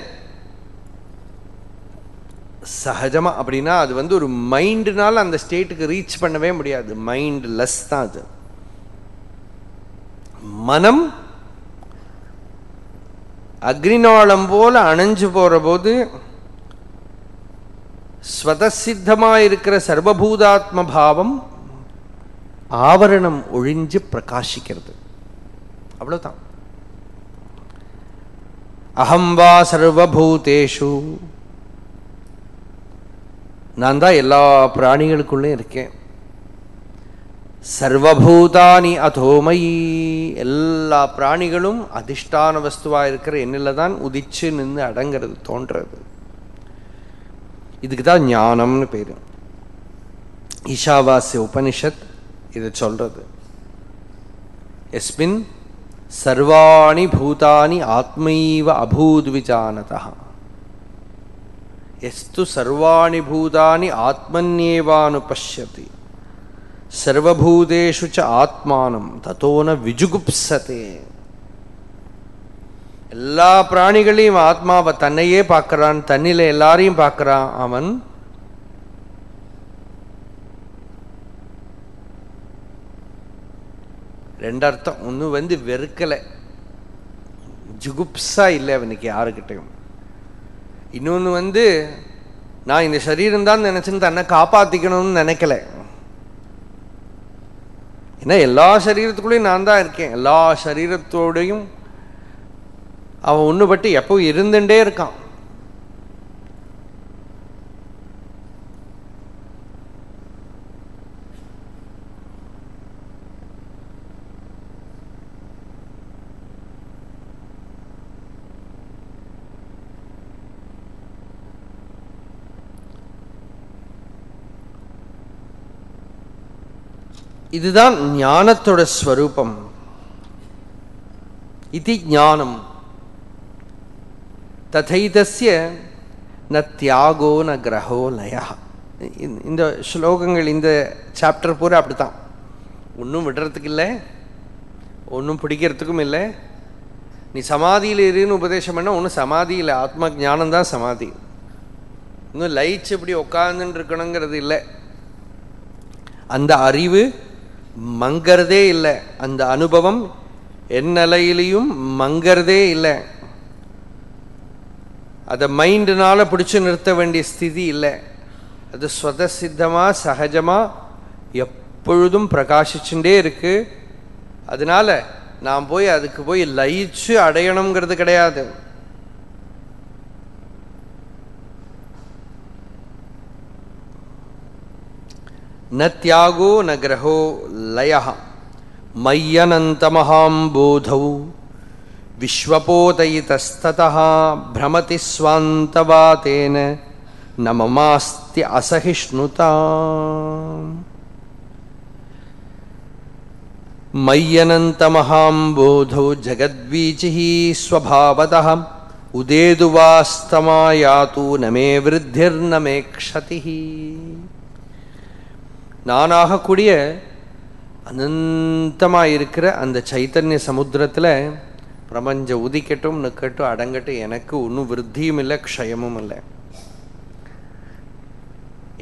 சகஜமா அப்படின்னா அது வந்து ஒரு மைண்டுனால அந்த ஸ்டேட்டுக்கு ரீச் பண்ணவே முடியாது. மைண்ட் லெஸ் தான் அது. மனம் அக்னிநாளம் போல அணைஞ்சு போற போது ஸ்வதசித்தமா இருக்கிற சர்வபூதாத்ம பாவம் ஆவரணம் ஒழிஞ்சு பிரகாசிக்கிறது. அவ்வளவுதான். அகம் வா சர்வபூதேஷு. நான் தான் எல்லா பிராணிகளுக்குள்ளே இருக்கேன். சர்வபூதானி அதோமயி. எல்லா பிராணிகளும் அதிஷ்டான வஸ்துவா இருக்கிற என்னில தான் உதிச்சு நின்று அடங்கிறது தோன்றது. இதுக்கு தான் ஞானம்னு பேரு. ஈஷாவாசிய உபனிஷத் இதை சொல்றது. எஸ்மின் சர்வாணி பூதானி ஆத்மைவ அபூத்விஜானதா எஸ்து சர்வாணி பூதானி ஆத்மன்யேவானு ஆத்மன்யேவானுபஷ்யதி. சர்வபூதேஷு ச ஆத்மானம் தத்தோன விஜுகுப்சதே. எல்லா பிராணிகளையும் ஆத்மாவை தன்னையே பார்க்கறான் தன்னில எல்லாரையும் பார்க்கறான் அவன். ரெண்டு அர்த்தம் ஒன்று வந்து வெறுக்கலை. ஜுகுப்சா இல்லை அவனுக்கு யாருக்கிட்டையும். இன்னொன்று வந்து நான் இந்த சரீரம் தான் நினைச்சுன்னு தன்னை காப்பாத்திக்கணும்னு நினைக்கல. ஏன்னா எல்லா சரீரத்துக்குள்ளேயும் நான் தான் இருக்கேன். எல்லா சரீரத்தோடையும் அவன் ஒன்றுபட்டு எப்போ இருந்துட்டே இருக்கான். இதுதான் ஞானத்தோட ஸ்வரூபம். இது ஞானம். ததைதஸ்ய ந தியாகோ ந கிரகோ லயா. இந்த ஸ்லோகங்கள் இந்த சாப்டர் பூரா அப்படித்தான். ஒன்றும் விடுறதுக்கு இல்லை. ஒன்றும் பிடிக்கிறதுக்கும் இல்லை. நீ சமாதியில் இருன்னு உபதேசம் பண்ண ஒன்றும் சமாதி இல்லை. ஆத்ம ஞானம் தான் சமாதி. இன்னும் லயிச்சு இப்படி உட்காந்துட்டு இருக்கணுங்கிறது இல்லை. அந்த அறிவு மங்கறதே இல்லை. அந்த அனுபவம் என் நிலையிலையும் மங்கறதே இல்லை. அதை மைண்டுனால பிடிச்சு நிறுத்த வேண்டிய ஸ்திதி இல்லை. அது ஸ்வதசித்தமாக சகஜமாக எப்பொழுதும் பிரகாசிச்சுட்டே இருக்கு. அதனால நான் போய் அதுக்கு போய் லயிச்சு அடையணுங்கிறது கிடையாது. न त्यागो न ग्रहो लयः मय्यनन्तमहाम्बोधौ विश्वपोतयितस्ततः भ्रमति स्वान्तवातेन न ममास्ति असहिष्णुता मय्यनन्तमहाम्बोधौ जगद्वीचिः स्वभावतः उदेदुवास्तमायातु न मे वृद्धिर्न मे क्षतिः நானாகக்கூடிய அனந்தமாக இருக்கிற அந்த சைத்தன்ய சமுத்திரத்தில் பிரபஞ்ச உதிக்கட்டும் நிற்கட்டும் அடங்கட்டும் எனக்கு ஒன்றும் விருத்தியும் இல்லை க்ஷயமும் இல்லை.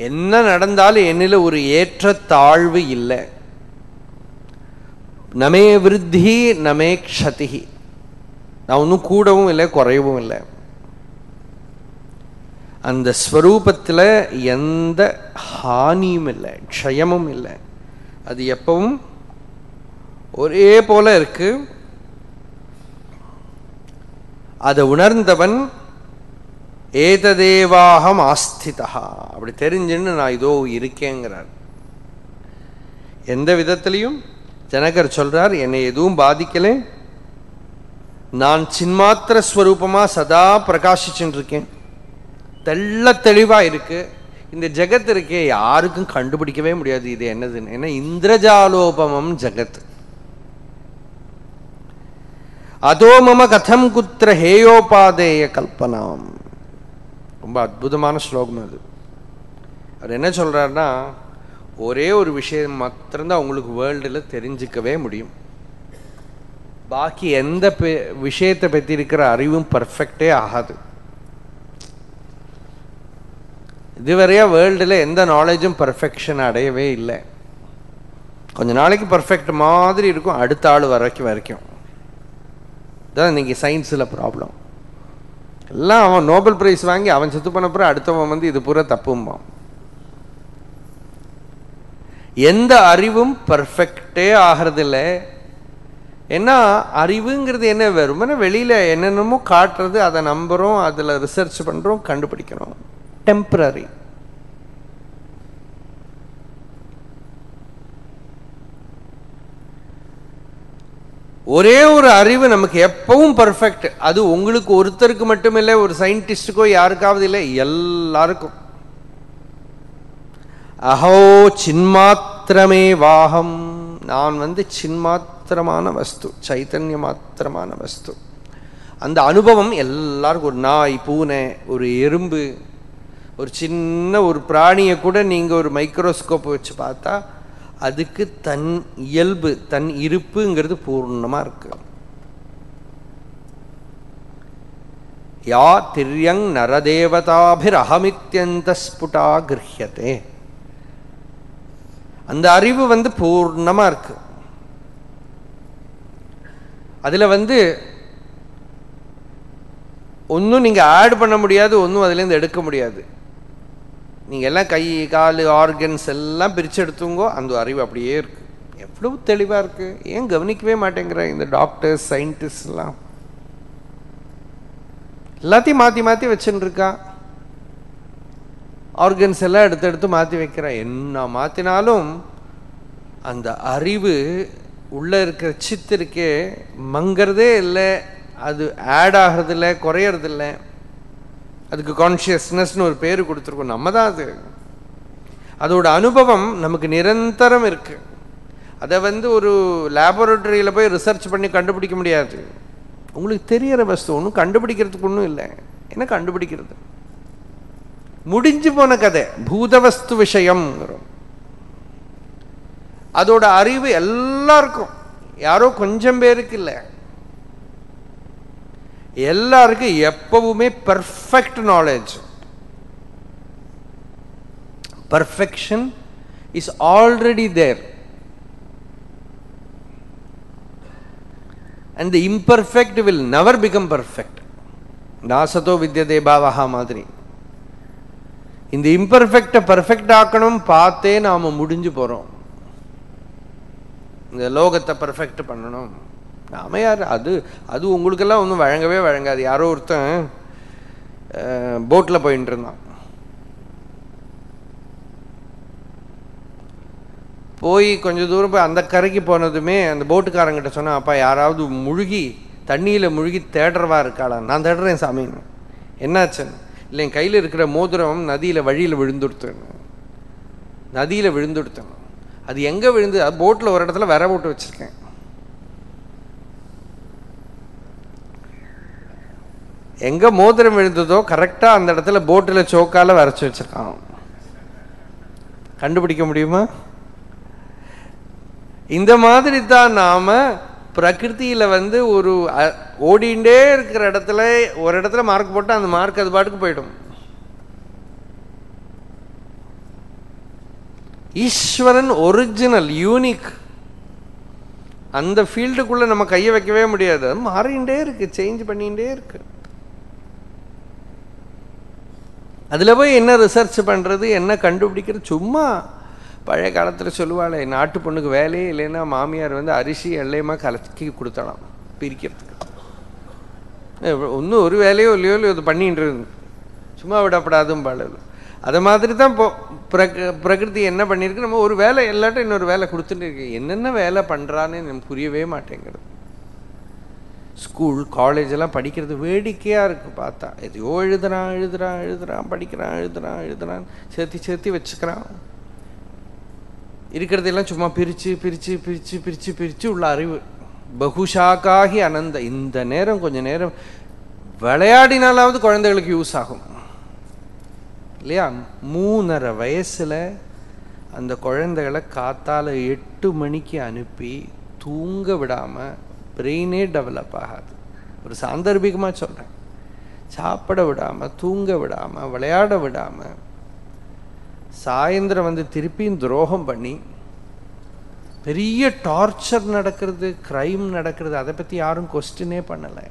என்ன நடந்தாலும் என்னில் ஒரு ஏற்ற தாழ்வு இல்லை. நமே விருத்தி நமே க்ஷதி நான் ஒன்றும் கூடவும் இல்லை குறையவும் இல்லை. அந்த ஸ்வரூபத்தில் எந்த ஹானியும் இல்லை க்ஷயமும் இல்லை. அது எப்பவும் ஒரே போல இருக்கு. அதை உணர்ந்தவன் ஏததேவாகம் ஆஸ்திதா அப்படி தெரிஞ்சுன்னு நான் இதோ இருக்கேங்கிறார். எந்த விதத்திலையும்? ஜனகர் சொல்றார் என்னை எதுவும் பாதிக்கலை. நான் சின்மாத்திர ஸ்வரூபமாக சதா பிரகாசிச்சுட்டு இருக்கேன். தெள்ள தெளிவாக இருக்கு. இந்த ஜெகத் இருக்கே யாருக்கும் கண்டுபிடிக்கவே முடியாது இது என்னதுன்னு. ஏன்னா இந்திரஜாலோபமம் ஜெகத். அதோ மம கதம் குத்திர ஹேயோபாதேய கல்பனாம். ரொம்ப அற்புதமான ஸ்லோகம் அது. அவர் என்ன சொல்றாருன்னா ஒரே ஒரு விஷயம் மாத்திரம்தான் உங்களுக்கு வேர்ல்டில் தெரிஞ்சுக்கவே முடியும். பாக்கி எந்த விஷயத்தை பற்றி இருக்கிற அறிவும் பர்ஃபெக்டே ஆகாது. இதுவரையா வேர்ல்டில் எந்த நாலேஜும் பர்ஃபெக்ஷன் அடையவே இல்லை. கொஞ்ச நாளைக்கு பர்ஃபெக்ட் மாதிரி இருக்கும் அடுத்த ஆள் வரைக்கும் வரைக்கும். இதான் இன்னைக்கு சயின்ஸில் ப்ராப்ளம் எல்லாம் அவன் நோபல் பிரைஸ் வாங்கி அவன் செத்து பண்ணப்புறம் அடுத்தவன் வந்து இது பூரா தப்பும்பான். எந்த அறிவும் பர்ஃபெக்டே ஆகிறதில்ல. ஏன்னா அறிவுங்கிறது என்ன வெறுமனே வெளியில் என்னென்னமோ காட்டுறது அதை நம்புகிறோம் அதில் ரிசர்ச் பண்ணுறோம் கண்டுபிடிக்கிறோம். டெம்பரரி ஒரே ஒரு அறிவு நமக்கு எப்பவும் பர்ஃபெக்ட் அது உங்களுக்கு ஒருத்தருக்கு மட்டுமில்லை ஒரு சயின்டிஸ்டுக்கோ யாருக்காவது இல்லை எல்லாருக்கும். அஹோ சின்மாத்திரமே வாகம். நான் வந்து சின்மாத்திரமான வஸ்து சைத்தன்ய மாத்திரமான வஸ்து. அந்த அனுபவம் எல்லாருக்கும் ஒரு நாய் பூனை ஒரு எறும்பு ஒரு சின்ன ஒரு பிராணியை கூட நீங்கள் ஒரு மைக்ரோஸ்கோப் வச்சு பார்த்தா அதுக்கு தன் இயல்பு தன் இருப்புங்கிறது பூர்ணமாக இருக்கு. யா திரியங் நரதேவதாபிர் அகமித்யந்த ஸ்புட்டா கிரஹியதே. அந்த அறிவு வந்து பூர்ணமாக இருக்கு. அதில் வந்து ஒன்றும் நீங்கள் ஆட் பண்ண முடியாது ஒன்றும் அதுலேருந்து எடுக்க முடியாது. நீங்கள் எல்லாம் கை கால் ஆர்கன்ஸ் எல்லாம் பிரித்து எடுத்துங்கோ அந்த அறிவு அப்படியே இருக்கு. எவ்வளவு தெளிவாக இருக்குது ஏன் கவனிக்கவே மாட்டேங்கிற இந்த டாக்டர்ஸ் சயின்டிஸ்ட்லாம் எல்லாத்தையும் மாற்றி மாற்றி வச்சுட்டு இருக்கா ஆர்கன்ஸ் எல்லாம் எடுத்து எடுத்து மாற்றி வைக்கிறா. என்ன மாற்றினாலும் அந்த அறிவு உள்ளே இருக்கிற சித்து இருக்கே மங்கிறதே இல்லை. அது ஆட் ஆகிறது இல்லை அதுக்கு கான்ஷியஸ்னஸ்னு ஒரு பேர் கொடுத்துருக்கோம். நம்ம தான் அது. அதோட அனுபவம் நமக்கு நிரந்தரம் இருக்குது அதை வந்து ஒரு லேபரட்டரியில் போய் ரிசர்ச் பண்ணி கண்டுபிடிக்க முடியாது. உங்களுக்கு தெரியற வஸ்து ஒன்றும் கண்டுபிடிக்கிறதுக்கு ஒன்றும் இல்லை. என்ன கண்டுபிடிக்கிறது? முடிஞ்சு போன கதை பூதவஸ்து விஷயம்ங்கிறோம். அதோட அறிவு எல்லாருக்கும். யாரோ கொஞ்சம் பேருக்கு இல்லை. எல்லாருக்கும் எப்பவுமே perfect knowledge perfection is already there and the imperfect will never become perfect நாசதோ வித்தியதே பாவகா மாதிரி இந்த இம்பர்ஃபெக்டை பர்ஃபெக்ட் ஆக்கணும் பார்த்தே நாம் முடிஞ்சு போகிறோம் இந்த லோகத்தை பர்ஃபெக்ட் பண்ணணும் நாம யார்? அது அது உங்களுக்கெல்லாம் ஒன்றும் வழங்கவே வழங்காது. யாரோ ஒருத்தன் போட்டில் போயிட்டு இருந்தான். போய் கொஞ்சம் தூரம் போய் அந்த கரைக்கு போனதுமே அந்த போட்டுக்காரங்கிட்ட சொன்னான் அப்பா யாராவது முழுகி தண்ணியில் முழுகி தேடுறவா இருக்காளா? நான் தேடுறேன் சாமின்னு என்னாச்சுன்னு? இல்லை என் கையில் இருக்கிற மோதிரம் நதியில் வழியில் விழுந்துடுத்தேன்னு. நதியில் விழுந்துடுத்தேன் அது எங்கே விழுந்து அது போட்டில் ஒரு இடத்துல வர போட்டு வச்சுருக்கேன். எங்கே மோதிரம் விழுந்ததோ கரெக்டாக அந்த இடத்துல போட்டில் சோக்கால வரைச்சி வச்சிருக்கான். கண்டுபிடிக்க முடியுமா? இந்த மாதிரி தான் நாம் பிரகிருத்தியில் வந்து ஒரு ஓடிண்டே இருக்கிற இடத்துல ஒரு இடத்துல மார்க் போட்டால் அந்த மார்க் அது பாட்டுக்கு போயிடும். ஈஸ்வரன் ஒரிஜினல் யூனிக் அந்த ஃபீல்டுக்குள்ளே நம்ம கையை வைக்கவே முடியாது. மாறிண்டே இருக்குது சேஞ்ச் பண்ணிகிட்டே இருக்குது அதில் போய் என்ன ரிசர்ச் பண்ணுறது என்ன கண்டுபிடிக்கிறது? சும்மா பழைய காலத்தில் சொல்லுவாளே நாட்டு பொண்ணுக்கு வேலையே இல்லைன்னா மாமியார் வந்து அரிசி எல்லையுமா கலக்கி கொடுத்தலாம் பிரிக்கிறதுக்கு. ஒன்றும் ஒரு வேலையோ இல்லையோ இல்லையோ இது பண்ணிட்டு சும்மா விடப்படாதும் பாடல் அதை. மாதிரி தான் இப்போ பிரக பிரகிருதி என்ன பண்ணியிருக்கு நம்ம ஒரு வேலை எல்லாட்டும் இன்னொரு வேலை கொடுத்துட்டு இருக்கு. என்னென்ன வேலை பண்ணுறான்னு நமக்கு புரியவே மாட்டேங்கிறது ஸ்கூல் காலேஜ் எல்லாம் படிக்கிறது வேடிக்கையாக இருக்குது பார்த்தா. எதையோ எழுதுறான் எழுதுறான் எழுதுறான் படிக்கிறான் எழுதுறான் எழுதுறான் சேர்த்தி சேர்த்தி வச்சுக்கிறான். இருக்கிறதெல்லாம் சும்மா பிரித்து பிரித்து பிரித்து பிரித்து பிரித்து உள்ள அறிவு. பகுஷாக்காகி அனந்த. இந்த நேரம் கொஞ்சம் நேரம் விளையாடினாலாவது குழந்தைகளுக்கு யூஸ் ஆகும். இல்லையா? மூணரை வயசில் அந்த குழந்தைகளை காத்தால எட்டு மணிக்கு அனுப்பி தூங்க விடாமல் பிரெயினே டெவலப் ஆகாது. ஒரு சாந்தர்பிகமாக சொல்கிறேன் சாப்பிட விடாம தூங்க விடாம விளையாட விடாம சாயந்தரம் வந்து திருப்பியும் துரோகம் பண்ணி பெரிய டார்ச்சர் நடக்கிறது க்ரைம் நடக்கிறது அதை பற்றி யாரும் கொஸ்டினே பண்ணலை.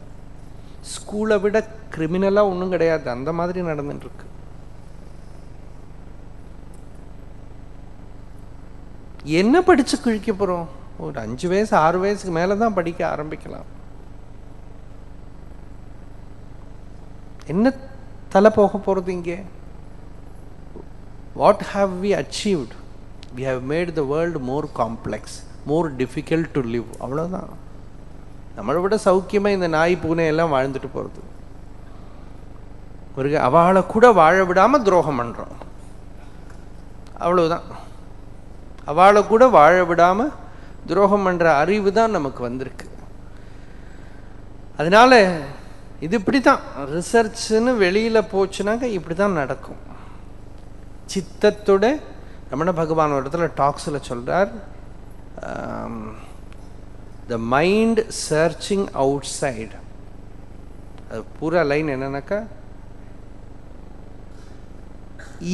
ஸ்கூலை விட கிரிமினலாக ஒன்றும் கிடையாது. அந்த மாதிரி நடந்துட்டுருக்கு. என்ன படிச்சு கிழிக்க போகிறோம் ஒரு அஞ்சு வயசு ஆறு வயசுக்கு மேலே தான் படிக்க ஆரம்பிக்கலாம். என்ன தலை போக போகிறது இங்கே? What have we achieved we have made the world more complex more difficult to live அவ்வளோதான் நம்மளை விட சௌக்கியமாக இந்த நாய் பூனை எல்லாம் வாழ்ந்துட்டு போகிறது ஒரு அவளை கூட வாழ விடாமல் துரோகம் பண்ணுறோம் அவ்வளோதான் அவளை கூட வாழ விடாமல் துரோகம் பண்ணுற அறிவு தான் நமக்கு வந்திருக்கு. அதனால இது இப்படி தான் ரிசர்ச்னு வெளியில் போச்சுனாக்க இப்படி தான் நடக்கும். சித்தத்தோட ரமண பகவான் ஒரு இடத்துல டாக்ஸில் சொல்கிறார் the mind searching outside அது பூரா லைன் என்னன்னாக்கா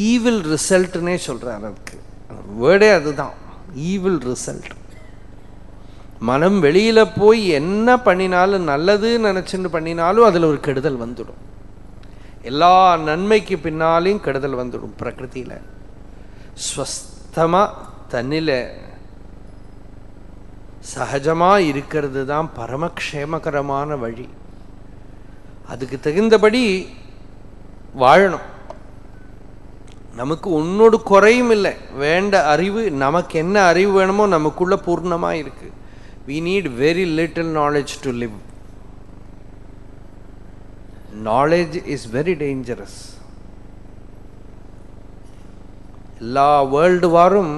ஈவில் ரிசல்ட்னே சொல்கிறார் அதுக்கு. வேர்டே அதுதான். ஈவில் ரிசல்ட் மனம் வெளியில போய் என்ன பண்ணினாலும் நல்லதுன்னு நினச்சின்னு பண்ணினாலும் அதில் ஒரு கெடுதல் வந்துடும். எல்லா நன்மைக்கு பின்னாலையும் கெடுதல் வந்துடும் பிரகிருத்தியில் ஸ்வஸ்தமாக தண்ணியில் சகஜமாக இருக்கிறது தான் பரமக்ஷேமகரமான வழி. அதுக்கு தகுந்தபடி வாழணும். நமக்கு உன்னோடு குறையும் இல்லை. வேண்ட அறிவு நமக்கு என்ன அறிவு வேணுமோ நமக்குள்ள பூர்ணமாக இருக்குது we need very little knowledge to live knowledge is very dangerous எல்லா வேர்ல்டு வாரும்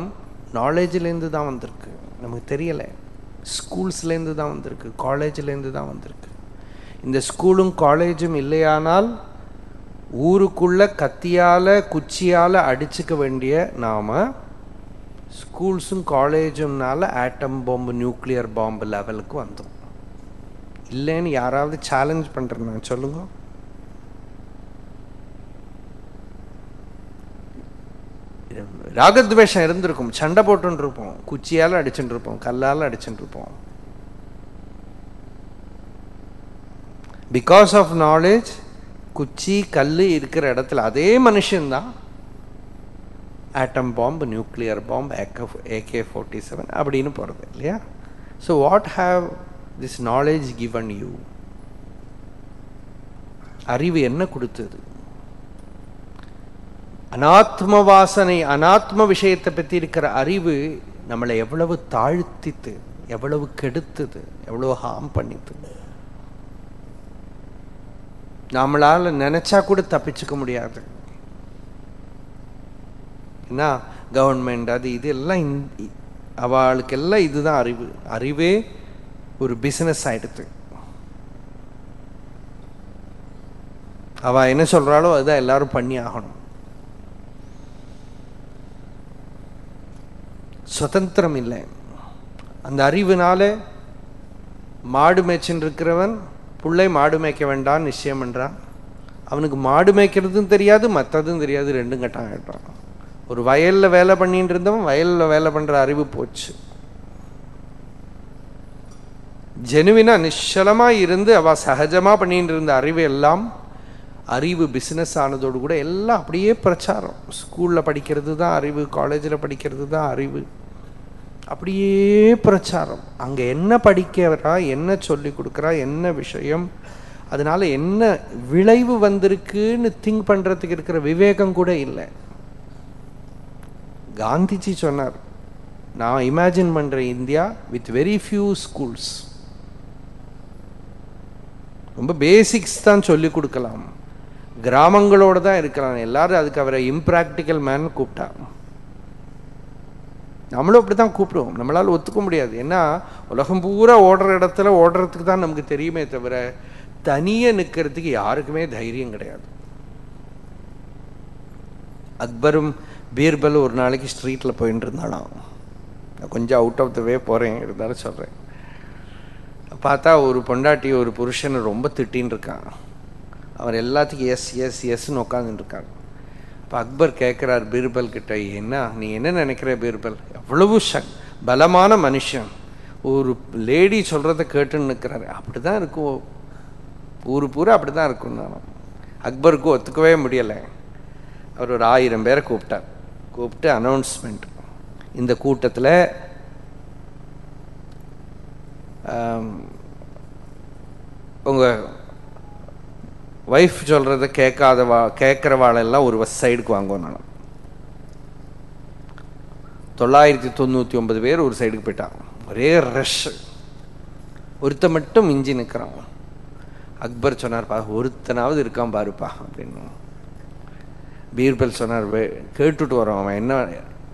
நாலேஜ்லேருந்து தான் வந்திருக்கு. நமக்கு தெரியலை. ஸ்கூல்ஸ்லேருந்து தான் வந்திருக்கு. காலேஜ்லேருந்து தான் வந்திருக்கு. இந்த ஸ்கூலும் காலேஜும் இல்லையானால் ஊருக்குள்ளே கத்தியால் குச்சியால் அடிச்சுக்க வேண்டிய நாம் ஸ்கூல்ஸும் காலேஜும்னால ஆட்டம் பாம்பு நியூக்ளியர் பாம்பு லெவலுக்கு வந்தோம். இல்லைன்னு யாராவது சேலஞ்ச் பண்ணுறேன் சொல்லுங்க. ராகத்வேஷம் இருந்திருக்கும். சண்டை போட்டுன்னு இருப்போம் குச்சியால் அடிச்சுட்டு இருப்போம் கல்லால் அடிச்சுட்டு இருப்போம் பிகாஸ் ஆஃப் நாலேஜ் குச்சி கல் இருக்கிற இடத்துல அதே மனுஷன்தான் ஆட்டம் பாம்பு நியூக்ளியர் பாம்பு ஏக்க ஏகே ஃபோர்ட்டி செவன் அப்படின்னு போகிறது இல்லையா? So what have this knowledge given you அறிவு என்ன கொடுத்தது? அனாத்ம வாசனை அனாத்ம விஷயத்தை பற்றி இருக்கிற அறிவு நம்மளை எவ்வளவு தாழ்த்தித்து எவ்வளவு கெடுத்தது எவ்வளவு ஹார்ம் பண்ணித்து. நம்மளால நினச்சா கூட தப்பிச்சுக்க முடியாது. என்ன கவர்மெண்ட் அது இது எல்லாம் அவளுக்கெல்லாம் இதுதான் அறிவு. அறிவே ஒரு பிசினஸ் ஆயிடுது அவ என்ன சொல்றாளோ அதுதான் எல்லாரும் பண்ணி ஆகணும். சுதந்திரம் இல்லை. அந்த அறிவுனால மாடு மேய்ச்சின்னு இருக்கிறவன் பிள்ளை மாடு மேய்க்க வேண்டாம் நிச்சயம் பண்ணுறான் அவனுக்கு மாடு மேய்க்கிறதும் தெரியாது மற்றதும் தெரியாது ரெண்டும் கட்டம் ஆகிட்டான் ஒரு வயலில் வேலை பண்ணிட்டு இருந்தவன் வயலில் வேலை பண்ணுற அறிவு போச்சு. ஜெனுவினா நிச்சலமாக இருந்து அவள் சகஜமாக பண்ணிட்டு இருந்த அறிவு எல்லாம் அறிவு பிஸ்னஸ் ஆனதோடு கூட எல்லாம் அப்படியே பிரச்சாரம். ஸ்கூலில் படிக்கிறது தான் அறிவு காலேஜில் படிக்கிறது தான் அறிவு. அப்படியே பிரச்சாரம். அங்கே என்ன படிக்கிறா என்ன சொல்லி கொடுக்குறா என்ன விஷயம் அதனால என்ன விளைவு வந்திருக்குன்னு திங்க் பண்ணுறதுக்கு இருக்கிற விவேகம் கூட இல்லை. காந்திஜி சொன்னார் நான் இமேஜின் பண்ணுற India with very few schools ரொம்ப பேசிக்ஸ் தான் சொல்லிக் கொடுக்கலாம். கிராமங்களோடு தான் இருக்கலாம். எல்லாரும் அதுக்கு அவரை இம்ப்ராக்டிக்கல் மேன் கூப்பிட்டா. நம்மளும் அப்படி தான் கூப்பிடுவோம். நம்மளால் ஒத்துக்க முடியாது. ஏன்னா உலகம் பூரா ஓடுற இடத்துல ஓடுறதுக்கு தான் நமக்கு தெரியுமே தவிர தனியே நிற்கிறதுக்கு யாருக்குமே தைரியம் கிடையாது. அக்பரும் பீர்பல் ஒரு நாளைக்கு ஸ்ட்ரீட்டில் போயின்னு இருந்தாலாம் நான் கொஞ்சம் அவுட் ஆஃப் த வே போகிறேன் இருந்தாலும் சொல்கிறேன் பார்த்தா ஒரு பொண்டாட்டி ஒரு புருஷனை ரொம்ப திட்டின்னு இருக்கான். அவர் எல்லாத்துக்கும் எஸ் எஸ் எஸ்ன்னு உட்காந்துட்டு இப்போ அக்பர் கேட்குறார் பீர்பல் கிட்ட என்ன நீ என்ன நினைக்கிற பீர்பல்? எவ்வளவு சக் பலமான மனுஷன். ஒரு லேடி சொல்கிறத கேட்டுன்னு நிற்கிறாரு அப்படி தான் இருக்கும். ஊர் பூரா அப்படி தான் இருக்கும் நான் அக்பருக்கு ஒத்துக்கவே முடியலை. அவர் ஒரு ஆயிரம் பேரை கூப்பிட்டார். கூப்பிட்டு அனௌன்ஸ்மெண்ட் இந்த கூட்டத்தில் உங்கள் ஒய்ஃப் சொல்கிறத கேட்காதவா கேட்குறவாளெல்லாம் ஒரு சைடுக்கு வாங்குவோம் நான் தொள்ளாயிரத்தி தொண்ணூற்றி ஒன்பது பேர் ஒரு சைடுக்கு போயிட்டான் ஒரே ரஷ் ஒருத்த மட்டும் மிஞ்சி நிற்கிறான் அக்பர் சொன்னார் பா ஒருத்தனாவது இருக்கான் பாருப்பா அப்படின்னு. பீர்பல் சொன்னார் கேட்டுட்டு வரோம் அவன். என்ன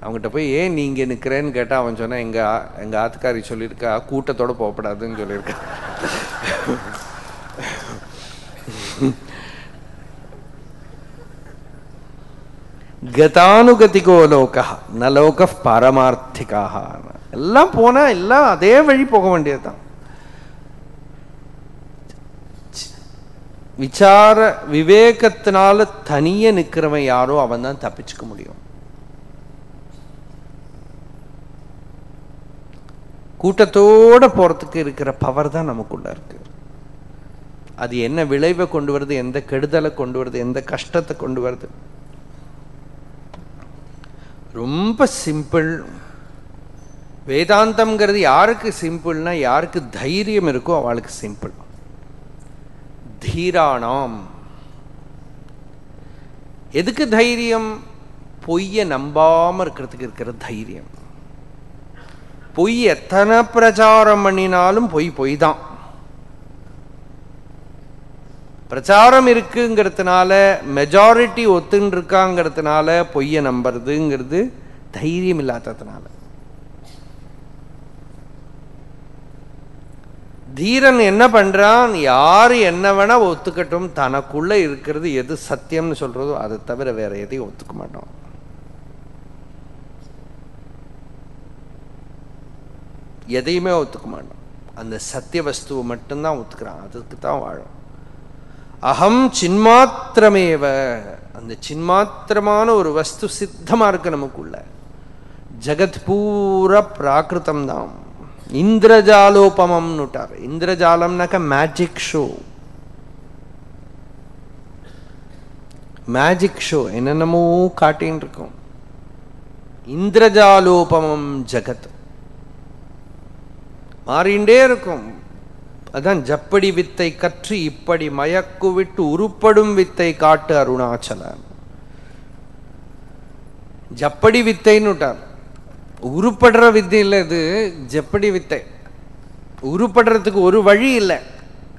அவங்ககிட்ட போய் ஏன் நீ இங்கே நிற்கிறேன்னு கேட்டால் அவன் சொன்னான் எங்கள் எங்கள் ஆத்துக்காரி சொல்லியிருக்கா கூட்டத்தோடு போகப்படாதுன்னு சொல்லியிருக்கா. கதானுகதிகோ லோகா நலோக பரமார்த்திகாக எல்லாம் போனா எல்லாம் அதே வழி போக வேண்டியதுதான். விசார விவேகத்தினால தனிய நிற்கிறவன் யாரோ அவன் தான் தப்பிச்சுக்க முடியும். கூட்டத்தோட போறதுக்கு இருக்கிற பவர் தான் நமக்குள்ள இருக்கு. அது என்ன விளைவை கொண்டு வருது எந்த கெடுதலை கொண்டு வருது எந்த கஷ்டத்தை கொண்டு வருது. ரொம்ப சிம்பிள் வேதாந்தம்ங்கிறது யாருக்கு சிம்பிள்னா யாருக்கு தைரியம் இருக்கோ அவளுக்கு சிம்பிள் தீராணாம் எதுக்கு தைரியம்? பொய்யை நம்பாம இருக்கிறதுக்கு இருக்கிற தைரியம். பொய் எத்தனை பிரச்சாரம் பண்ணினாலும் பொய் பொய் தான் பிரச்சாரம் இருக்குங்கிறதுனால மெஜாரிட்டி ஒத்துன்னு இருக்காங்கிறதுனால பொய்யை நம்புறதுங்கிறது தைரியம் இல்லாததுனால. தீரன் என்ன பண்றான்? யாரு என்ன வேணா ஒத்துக்கட்டும். தனக்குள்ள இருக்கிறது எது சத்தியம்னு சொல்றதோ அதை தவிர வேற எதையும் ஒத்துக்க மாட்டோம். எதையுமே ஒத்துக்க மாட்டோம். அந்த சத்திய வஸ்துவை மட்டும்தான் ஒத்துக்கிறான். அதுக்கு தான் வாழும். அகம் சின்மாத்திரமேவ. அந்த சின்மாத்திரமான ஒரு வஸ்து சித்தமா இருக்கு நமக்குள்ள. ஜகத் பூரா பிராகிருதம் தான் இந்திரஜாலோபமம்னுட்டார். இந்திரஜாலம்னாக்க மேஜிக் ஷோ மேஜிக் ஷோ என்னென்னமோ காட்டின்னு இருக்கும் இந்திரஜாலோபமம் ஜகத். மாறிண்டே இருக்கும். அதான் ஜப்படி வித்தை கற்று இப்படி மயக்கு விட்டு உருப்படும் வித்தை காட்டு அருணாச்சல ஜப்படி வித்தைன்னுட்டார். உருப்படுற வித்தை இல்லை இது ஜப்படி வித்தை. உருப்படுறதுக்கு ஒரு வழி இல்லை.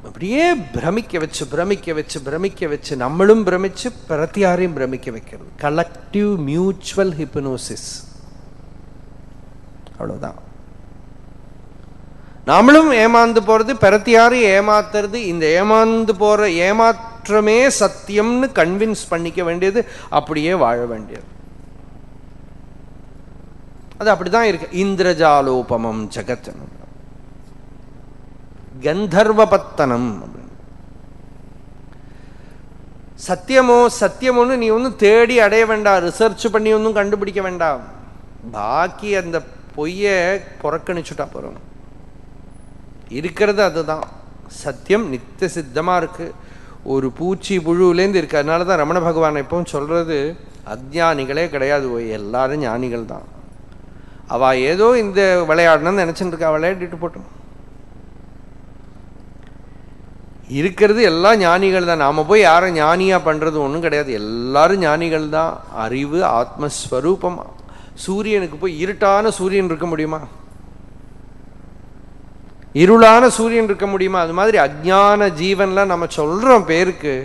அப்படியே பிரமிக்க வச்சு பிரமிக்க வச்சு பிரமிக்க வச்சு நம்மளும் பிரமிச்சு பிரத்தியாரையும் பிரமிக்க வைக்கிறது. கலெக்டிவ் மியூச்சுவல் ஹிப்னோசிஸ் அவ்வளவுதான். நாமளும் ஏமாந்து போறது பிரத்தியாரையும் ஏமாத்துறது இந்த ஏமாந்து போற ஏமாற்றமே சத்தியம்னு கன்வின்ஸ் பண்ணிக்க வேண்டியது அப்படியே வாழ வேண்டியது. அது அப்படிதான் இருக்கு. இந்திரஜாலோபமம் ஜகத் கந்தர்வபத்தனம் சத்தியமோ சத்தியமோன்னு நீ ஒன்றும் தேடி அடைய வேண்டாம். ரிசர்ச் பண்ணி ஒன்றும் கண்டுபிடிக்க வேண்டாம். பாக்கி அந்த பொய்ய புறக்கணிச்சுட்டா போறோம். இருக்கிறது அதுதான். சத்தியம் நித்திய சித்தமா இருக்கு. ஒரு பூச்சி புழுவுலேருந்து இருக்கு. அதனால தான் ரமண பகவான் எப்பவும் சொல்றது அஜ்ஞானிகளே கிடையாது ஓய் எல்லாரும் ஞானிகள் தான் அவள் ஏதோ இந்த விளையாடணும்னு நினைச்சுட்டு இருக்கா விளையாடிட்டு போட்டோம். இருக்கிறது எல்லாம் ஞானிகள் தான். நாம போய் யாரும் ஞானியாக பண்றது ஒன்றும் கிடையாது. எல்லாரும் ஞானிகள் தான். அறிவு ஆத்மஸ்வரூபம். சூரியனுக்கு போய் இருட்டான சூரியன் இருக்க முடியுமா? இருளான சூரியன் இருக்க முடியுமா? அது மாதிரி அஜ்ஞான ஜீவன்லாம் நம்ம சொல்கிறோம் பேருக்கு.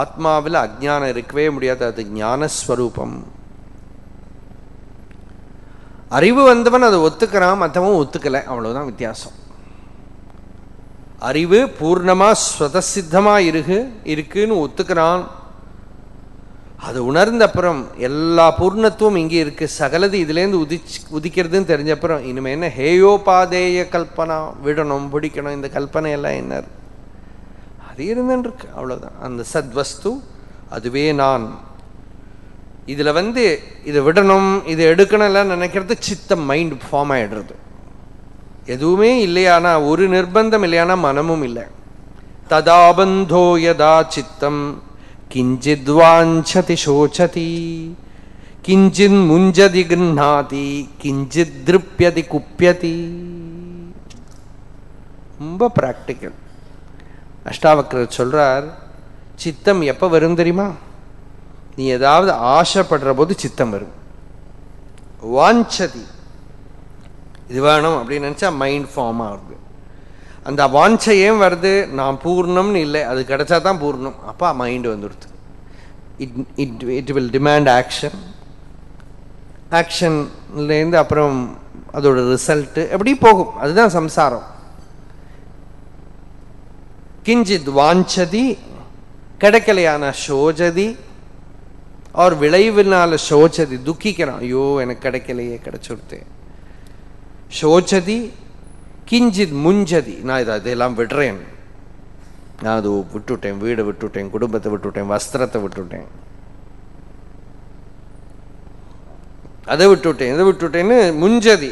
ஆத்மாவில் அஜ்ஞானம் இருக்கவே முடியாது. அது ஞானஸ்வரூபம். அறிவு வந்தவன் அதை ஒத்துக்கிறான் மற்றவன் ஒத்துக்கலை. அவ்வளோதான் வித்தியாசம். அறிவு பூர்ணமாக ஸ்வதசித்தமாக இருக்கு இருக்குன்னு ஒத்துக்கிறான். அது உணர்ந்த அப்புறம் எல்லா பூர்ணத்துவம் இங்கே இருக்குது சகலது இதுலேருந்து உதிச்சு உதிக்கிறதுன்னு தெரிஞ்ச அப்புறம் இனிமேல் என்ன ஹேயோபாதேய கல்பனா? விடணும் பிடிக்கணும் இந்த கல்பனை எல்லாம் என்ன? அது இருந்துன்னு இருக்கு அவ்வளோதான் அந்த சத்வஸ்து அதுவே நான். இதில் வந்து இதை விடணும் இதை எடுக்கணும்லாம் நினைக்கிறது சித்தம் மைண்ட் ஃபார்ம் ஆயிடுறது. எதுவுமே இல்லையானா ஒரு நிர்பந்தம் இல்லையானா மனமும் இல்லை. ததாபந்தோ யதா சித்தம் கிஞ்சித் வாஞ்சதி சோச்சதி கிஞ்சின் முஞ்சதி கிருண்ணாதி கிஞ்சித் திருப்பியதி குப்பியதி ரொம்ப ப்ராக்டிக்கல் அஷ்டாவக்கர் சொல்கிறார் சித்தம் எப்போ வரும் தெரியுமா? நீ ஏதாவது ஆசைப்படுற போது சித்தம் வரும். வாஞ்சதி. இது வேணும் அப்படின்னு நினச்சா மைண்ட் ஃபார்ம் ஆகுது அந்த வாஞ்சை ஏன் வருது? நான் பூர்ணம்னு இல்லை. அது கிடைச்சா தான் பூர்ணம். அப்பா மைண்டு வந்துடுது it it it will demand action ஆக்ஷன்லேருந்து அப்புறம் அதோட ரிசல்ட்டு எப்படி போகும். அதுதான் சம்சாரம். கிஞ்சித் வாஞ்சதி கிடைக்கலையான சோஜதி அவர் விளைவினால சோச்சதி துக்கிக்கிறான். ஐயோ எனக்கு கிடைக்கலையே கிடைச்சுடுத்து சோச்சதி கிஞ்சித் முஞ்சதி. நான் இதை இதெல்லாம் விடுறேன். நான் அது விட்டுட்டேன் வீடை விட்டுட்டேன் குடும்பத்தை விட்டுட்டேன் வஸ்திரத்தை விட்டுட்டேன். அதை விட்டுவிட்டேன் இதை விட்டுவிட்டேன்னு முஞ்சதி.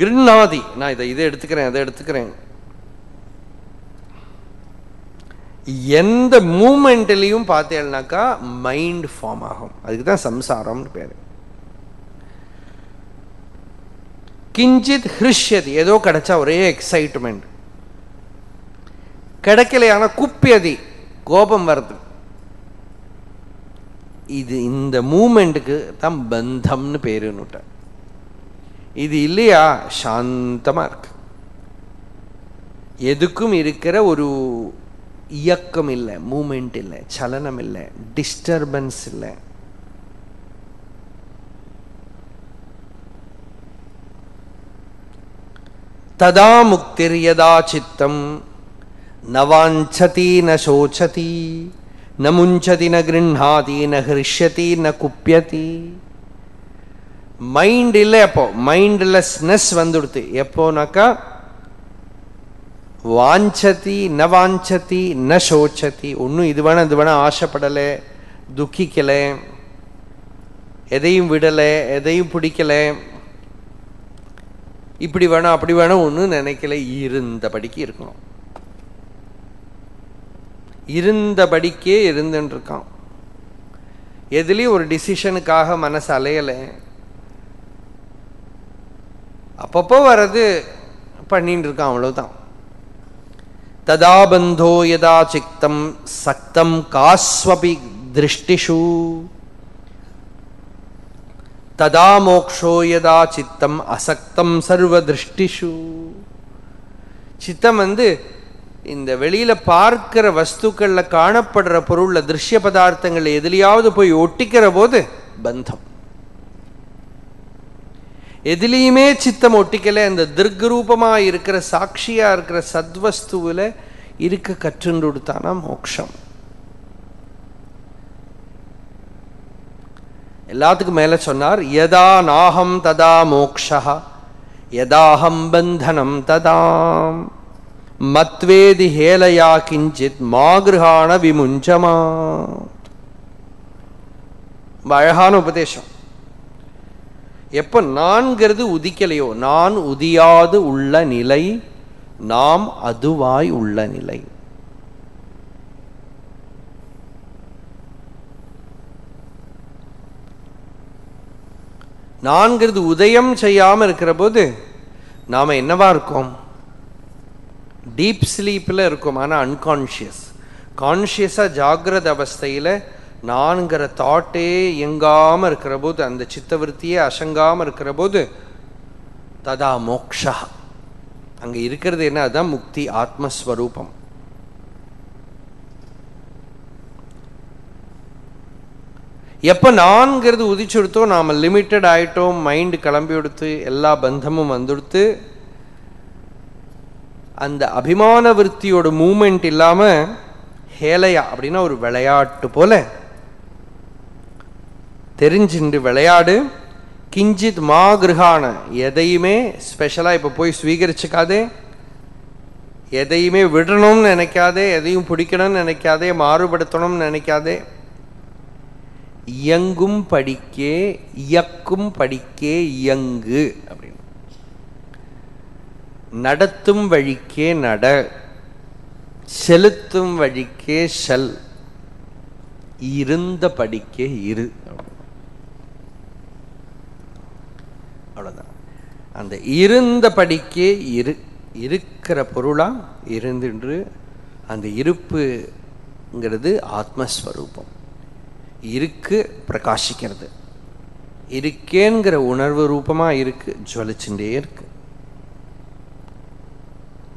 கிருண்ணாதி. நான் இதை இதை எடுத்துக்கிறேன் அதை எடுத்துக்கிறேன். எந்த மூமெண்ட்லையும் பார்த்தேன்னாக்கா மைண்ட் ஃபார்ம் ஆகும். அதுக்கு தான் சம்சாரம்னு பேர். கிஞ்சித் ஹிருஷ்யது ஏதோ கிடைச்சா ஒரே எக்ஸைட்மெண்ட் கிடைக்கலையான குப்பியதி கோபம் வருது. இது இந்த மூமெண்ட்டுக்கு தான் பந்தம்னு பேருன்னுட்ட. இது இல்லையா? சாந்தமாக இருக்கு. எதுக்கும் இருக்கிற ஒரு இயக்கம் இல்லை மூமெண்ட் இல்லை சலனம் இல்லை டிஸ்டர்பன்ஸ் இல்லை. ததா முக்திர் யதா சித்தம் நவாஞ்சதி ந சோச்சதி ந முஞ்சதி ந கிருண்ணாதி ந ஹிருஷ்யதி ந குப்பியதி மைண்ட் இல்லை எப்போ? மைண்ட்லெஸ்னஸ் வந்துடுது எப்போனாக்கா வாஞ்சதி ந வாஞ்சதி ந சோச்சதி. ஒன்றும் இது வேணால் இது வேணால் ஆசைப்படலை துக்கிக்கலை எதையும் விடலை எதையும் பிடிக்கலை. இப்படி வேணாம் அப்படி வேணும் ஒன்றும் நினைக்கல. இருந்தபடிக்கு இருக்கணும். இருந்தபடிக்கே இருந்துட்டு இருக்கான் எதுலேயும் ஒரு டிசிஷனுக்காக மனசு அலையலை. அப்பப்போ வர்றது பண்ணிட்டு இருக்கான் ததாபந்தோ யதா சித்தம் சக்தம் காஸ்வபி திருஷ்டிஷு ததா மோக்ஷோ யதா சித்தம் அசக்தம் சர்வ திருஷ்டிஷு சித்தம் வந்து இந்த வெளியில பார்க்கிற வஸ்துக்கள்ல காணப்படுற பொருள்ல திருஷ்ய பதார்த்தங்கள் எதுலையாவது போய் ஒட்டிக்கிற போது பந்தம். எதுலேயுமே சித்தம் ஒட்டிக்கலை அந்த திருக்ரூபமாக இருக்கிற சாட்சியாக இருக்கிற சத்வஸ்துவில் இருக்க கற்றுண்டு கொடுத்தானா மோக்ஷம். எல்லாத்துக்கும் மேலே சொன்னார் யதா நாகம் ததா மோக்ஷா யதாஹம் பந்தனம் ததாம் மத்வேதி ஹேலையா கிஞ்சித் மாகிருஹான விமுஞ்சமா அழகான உபதேசம். எப்ப நான்கிறது உதிக்கலையோ நான் உதியாது உள்ள நிலை நாம் அதுவாய் உள்ள நிலை. நான்கிறது உதயம் செய்யாம இருக்கிற போது நாம என்னவா இருக்கோம்? டீப் ஸ்லீப்பில் இருக்கும் ஆனால் அன்கான்ஷியஸ் கான்ஷியஸாக ஜாகிரத அவஸ்தையில் நான்கிற தாட்டே இயங்காமல் இருக்கிற போது அந்த சித்தவருத்தியே அசங்காமல் இருக்கிற போது ததா மோக்ஷா. அங்கே இருக்கிறது என்ன? அதுதான் முக்தி ஆத்மஸ்வரூபம். எப்போ நான்கிறது உதிச்சுடுத்தோ நாம் லிமிட்டட் ஆகிட்டோம் மைண்டு கிளம்பி கொடுத்து எல்லா பந்தமும் வந்துடுத்து அந்த அபிமான விற்த்தியோட மூமெண்ட் இல்லாமல் ஹேலையா அப்படின்னா ஒரு விளையாட்டு போல தெரிஞ்சுண்டு விளையாடு. கிஞ்சித் மா கிருஹான எதையுமே ஸ்பெஷலாக இப்போ போய் ஸ்வீகரிச்சுக்காதே எதையுமே விடணும்னு நினைக்காதே எதையும் பிடிக்கணும்னு நினைக்காதே மாறுபடுத்தணும்னு நினைக்காதே. இயங்கும் படிக்கே இயக்கும் படிக்கே இயங்கு அப்படின்னு. நடத்தும் வழிக்கே நட செலுத்தும் வழிக்கே செல் இருந்த படிக்கே இரு. அவ்வளோதான் அந்த இருந்தபடிக்கே இரு இருக்கிற பொருளா இருந்துன்று அந்த இருப்புங்கிறது ஆத்மஸ்வரூபம். இருக்கு பிரகாசிக்கிறது. இருக்கேங்கிற உணர்வு ரூபமா இருக்கு ஜுவலிச்சுட்டே இருக்கு.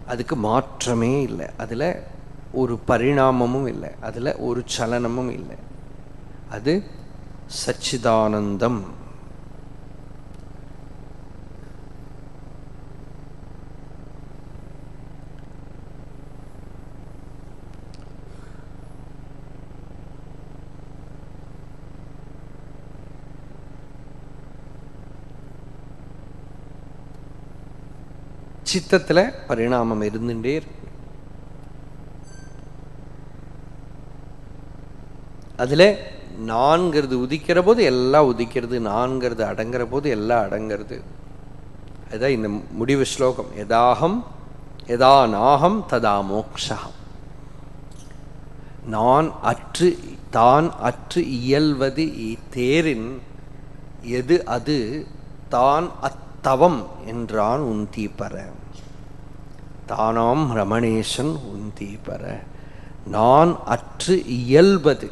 அதுக்கு மாற்றமே இல்லை. அதுல ஒரு பரிணாமமும் இல்லை. அதுல ஒரு சலனமும் இல்லை. அது சச்சிதானந்தம். சித்தத்துல பரிணாமம் இருந்துட்டே இருக்கு. அதுல நான்கிறது உதிக்கிற போது எல்லாம் உதிக்கிறது நான்கிறது அடங்குற போது எல்லாம் அடங்கிறது. அதுதான் இந்த முடிவு ஸ்லோகம். எதாகம் எதா நாகம் ததா மோக்ஷகம் நான் அற்று தான் அற்று இயல்வது தேரின் எது அது தான் தவம் என்றான் உந்தீப்பர தானாம் ரமணேசன் உந்தி நான் அற்று இயல்பது.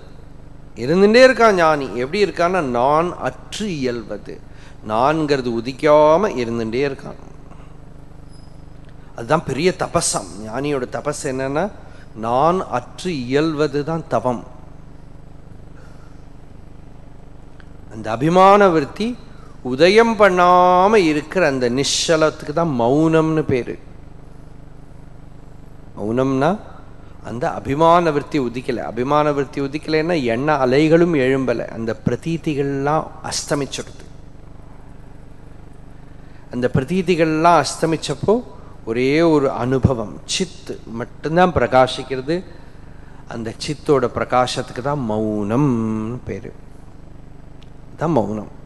இருந்துட்டே இருக்கான் ஞானி. எப்படி இருக்கான்னா நான் அற்று இயல்பது. நான்கிறது உதிக்காம இருந்துட்டே இருக்கான். அதுதான் பெரிய தபஸம் ஞானியோட தபஸ் என்னன்னா நான் அற்று இயல்வது தான் தவம். அந்த அபிமான விற்பி உதயம் பண்ணாம இருக்கிற அந்த நிச்சலத்துக்கு தான் மௌனம்னு பேரு. மௌனம்னா அந்த அபிமான விற்பி உதிக்கலை. அபிமான விற்பி உதிக்கலைன்னா எண்ண அலைகளும் எழும்பலை. அந்த பிரதீதிகள்லாம் அஸ்தமிச்சிடுது. அந்த பிரதீதிகள்லாம் அஸ்தமிச்சப்போ ஒரே ஒரு அனுபவம். சித்து மட்டும்தான் பிரகாசிக்கிறது. அந்த சித்தோட பிரகாசத்துக்கு தான் மௌனம் பேரு. தான் மௌனம்.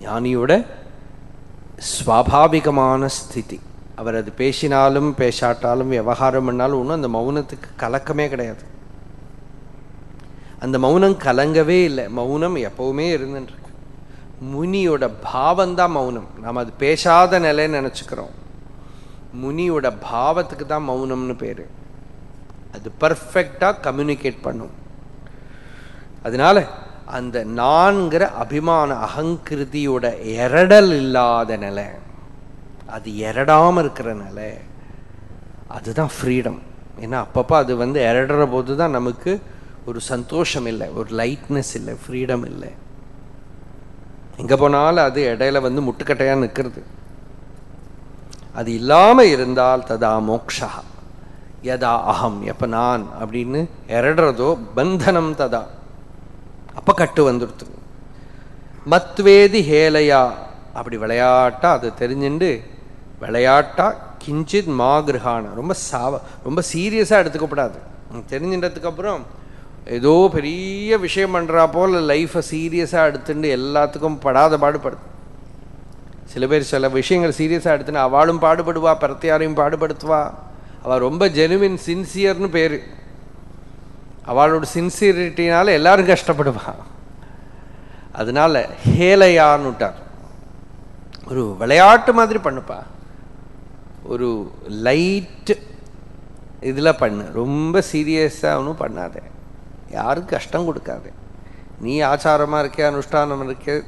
ஞானியோட ஸ்வாபாவிகமான ஸ்திதி. அவர் அது பேசினாலும் பேசாட்டாலும் விவகாரம் பண்ணாலும் ஒன்றும் அந்த மௌனத்துக்கு கலக்கமே கிடையாது. அந்த மௌனம் கலங்கவே இல்லை. மௌனம் எப்பவுமே இருந்துருக்கு முனியோட பாவம்தான் மௌனம். நாம் அது பேசாத நிலைன்னு நினச்சிக்கிறோம். முனியோட பாவத்துக்கு தான் மௌனம்னு பேர். அது பர்ஃபெக்டாக கம்யூனிகேட் பண்ணும். அதனால அந்த நான்கிற அபிமான அகங்கிருதியோட எரடல் இல்லாத நிலை. அது எரடாமல் இருக்கிற நிலை. அதுதான் ஃப்ரீடம் ஏன்னா அப்பப்போ அது வந்து எரடுற போது தான் நமக்கு ஒரு சந்தோஷம் இல்லை ஒரு லைட்னஸ் இல்லை ஃப்ரீடம் இல்லை. எங்கே போனாலும் அது இடையில வந்து முட்டுக்கட்டையாக நிற்கிறது. அது இல்லாமல் இருந்தால் ததா மோக்ஷா யதா அகம் எப்போ நான் அப்படின்னு எரடுறதோ பந்தனம் ததா. அப்போ கட்டு வந்துடுத்துங்க மத்வேதி ஹேலையா. அப்படி விளையாட்டா அது தெரிஞ்சுண்டு விளையாட்டா கிஞ்சித் மா கிரகான ரொம்ப சாவ ரொம்ப சீரியஸாக எடுத்துக்கப்படாது. தெரிஞ்சின்றதுக்கப்புறம் ஏதோ பெரிய விஷயம் பண்ணுறா போல் லைஃப்பை சீரியஸாக எடுத்துட்டு எல்லாத்துக்கும் படாத பாடுபடுது சில பேர் சில விஷயங்கள் சீரியஸாக எடுத்துன்னு அவளும் பாடுபடுவா பிரத்தியாரையும் பாடுபடுத்துவா. அவள் ரொம்ப ஜெனுவின் சின்சியர்னு பேர். அவளோட சின்சியரிட்டினால எல்லாரும் கஷ்டப்படுவான். அதனால ஹேலையான்னுட்டார் ஒரு விளையாட்டு மாதிரி பண்ணுப்பா. ஒரு லைட் இதில் பண்ணு. ரொம்ப சீரியஸாக ஒன்றும் பண்ணாதே. யாருக்கும் கஷ்டம் கொடுக்காது. நீ ஆச்சாரமாக இருக்கே அனுஷ்டானம் இருக்கே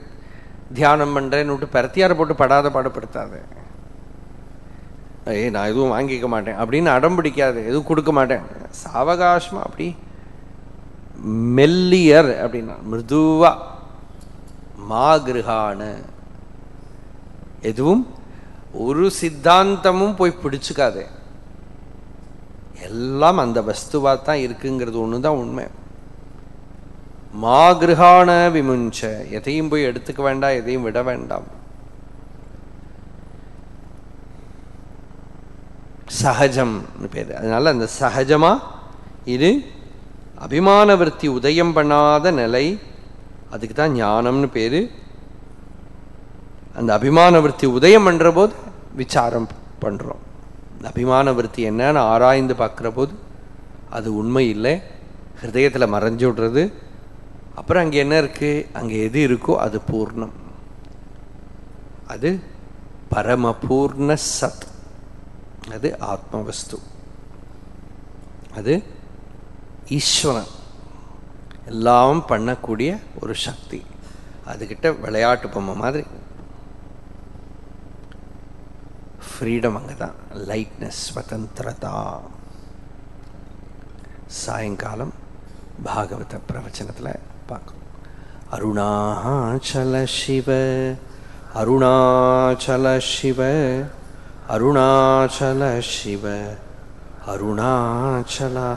தியானம் பண்ணுறேன்னு விட்டு பரத்தியாரை போட்டு படாத பாடுபடுத்தாது. ஏய் நான் எதுவும் வாங்கிக்க மாட்டேன். அப்படின்னு அடம் பிடிக்காது. எதுவும் கொடுக்க மாட்டேன். சாவகாசமாக அப்படி மெல்லியர் அப்படின்னா மிருதுவா மாகிருகான. எதுவும் ஒரு சித்தாந்தமும் போய் பிடிச்சுக்காதே. எல்லாம் அந்த வஸ்துவா தான் இருக்குங்கிறது ஒன்று தான் உண்மை. மாகிருகான விமுஞ்ச எதையும் போய் எடுத்துக்க வேண்டாம் எதையும் விட வேண்டாம். சகஜம்னு பேர். அதனால அந்த சகஜமா இது அபிமான விற்பி உதயம் பண்ணாத நிலை அதுக்கு தான் ஞானம்னு பேர். அந்த அபிமான விற்பி உதயம் பண்ணுற போது விசாரம் பண்ணுறோம் அபிமான விற்பி என்னன்னு ஆராய்ந்து பார்க்குற போது அது உண்மை இல்லை. ஹிருதயத்தில் மறைஞ்சு விடுறது. அப்புறம் அங்கே என்ன இருக்குது அங்கே எது இருக்கோ அது பூர்ணம். அது பரமபூர்ண சத். அது ஆத்மவஸ்து. அது ஈஸ்வரன். எல்லாம் பண்ணக்கூடிய ஒரு சக்தி. அதுக்கிட்ட விளையாட்டு பொம்மை மாதிரி. ஃப்ரீடம் அங்கே தான் லைட்னஸ் ஸ்வதந்திரதா. சாயங்காலம் பாகவத பிரவச்சனத்தில் பார்க்கணும். அருணாச்சல சிவ அருணாச்சல சிவ அருணாச்சல சிவ அருணாச்சலா.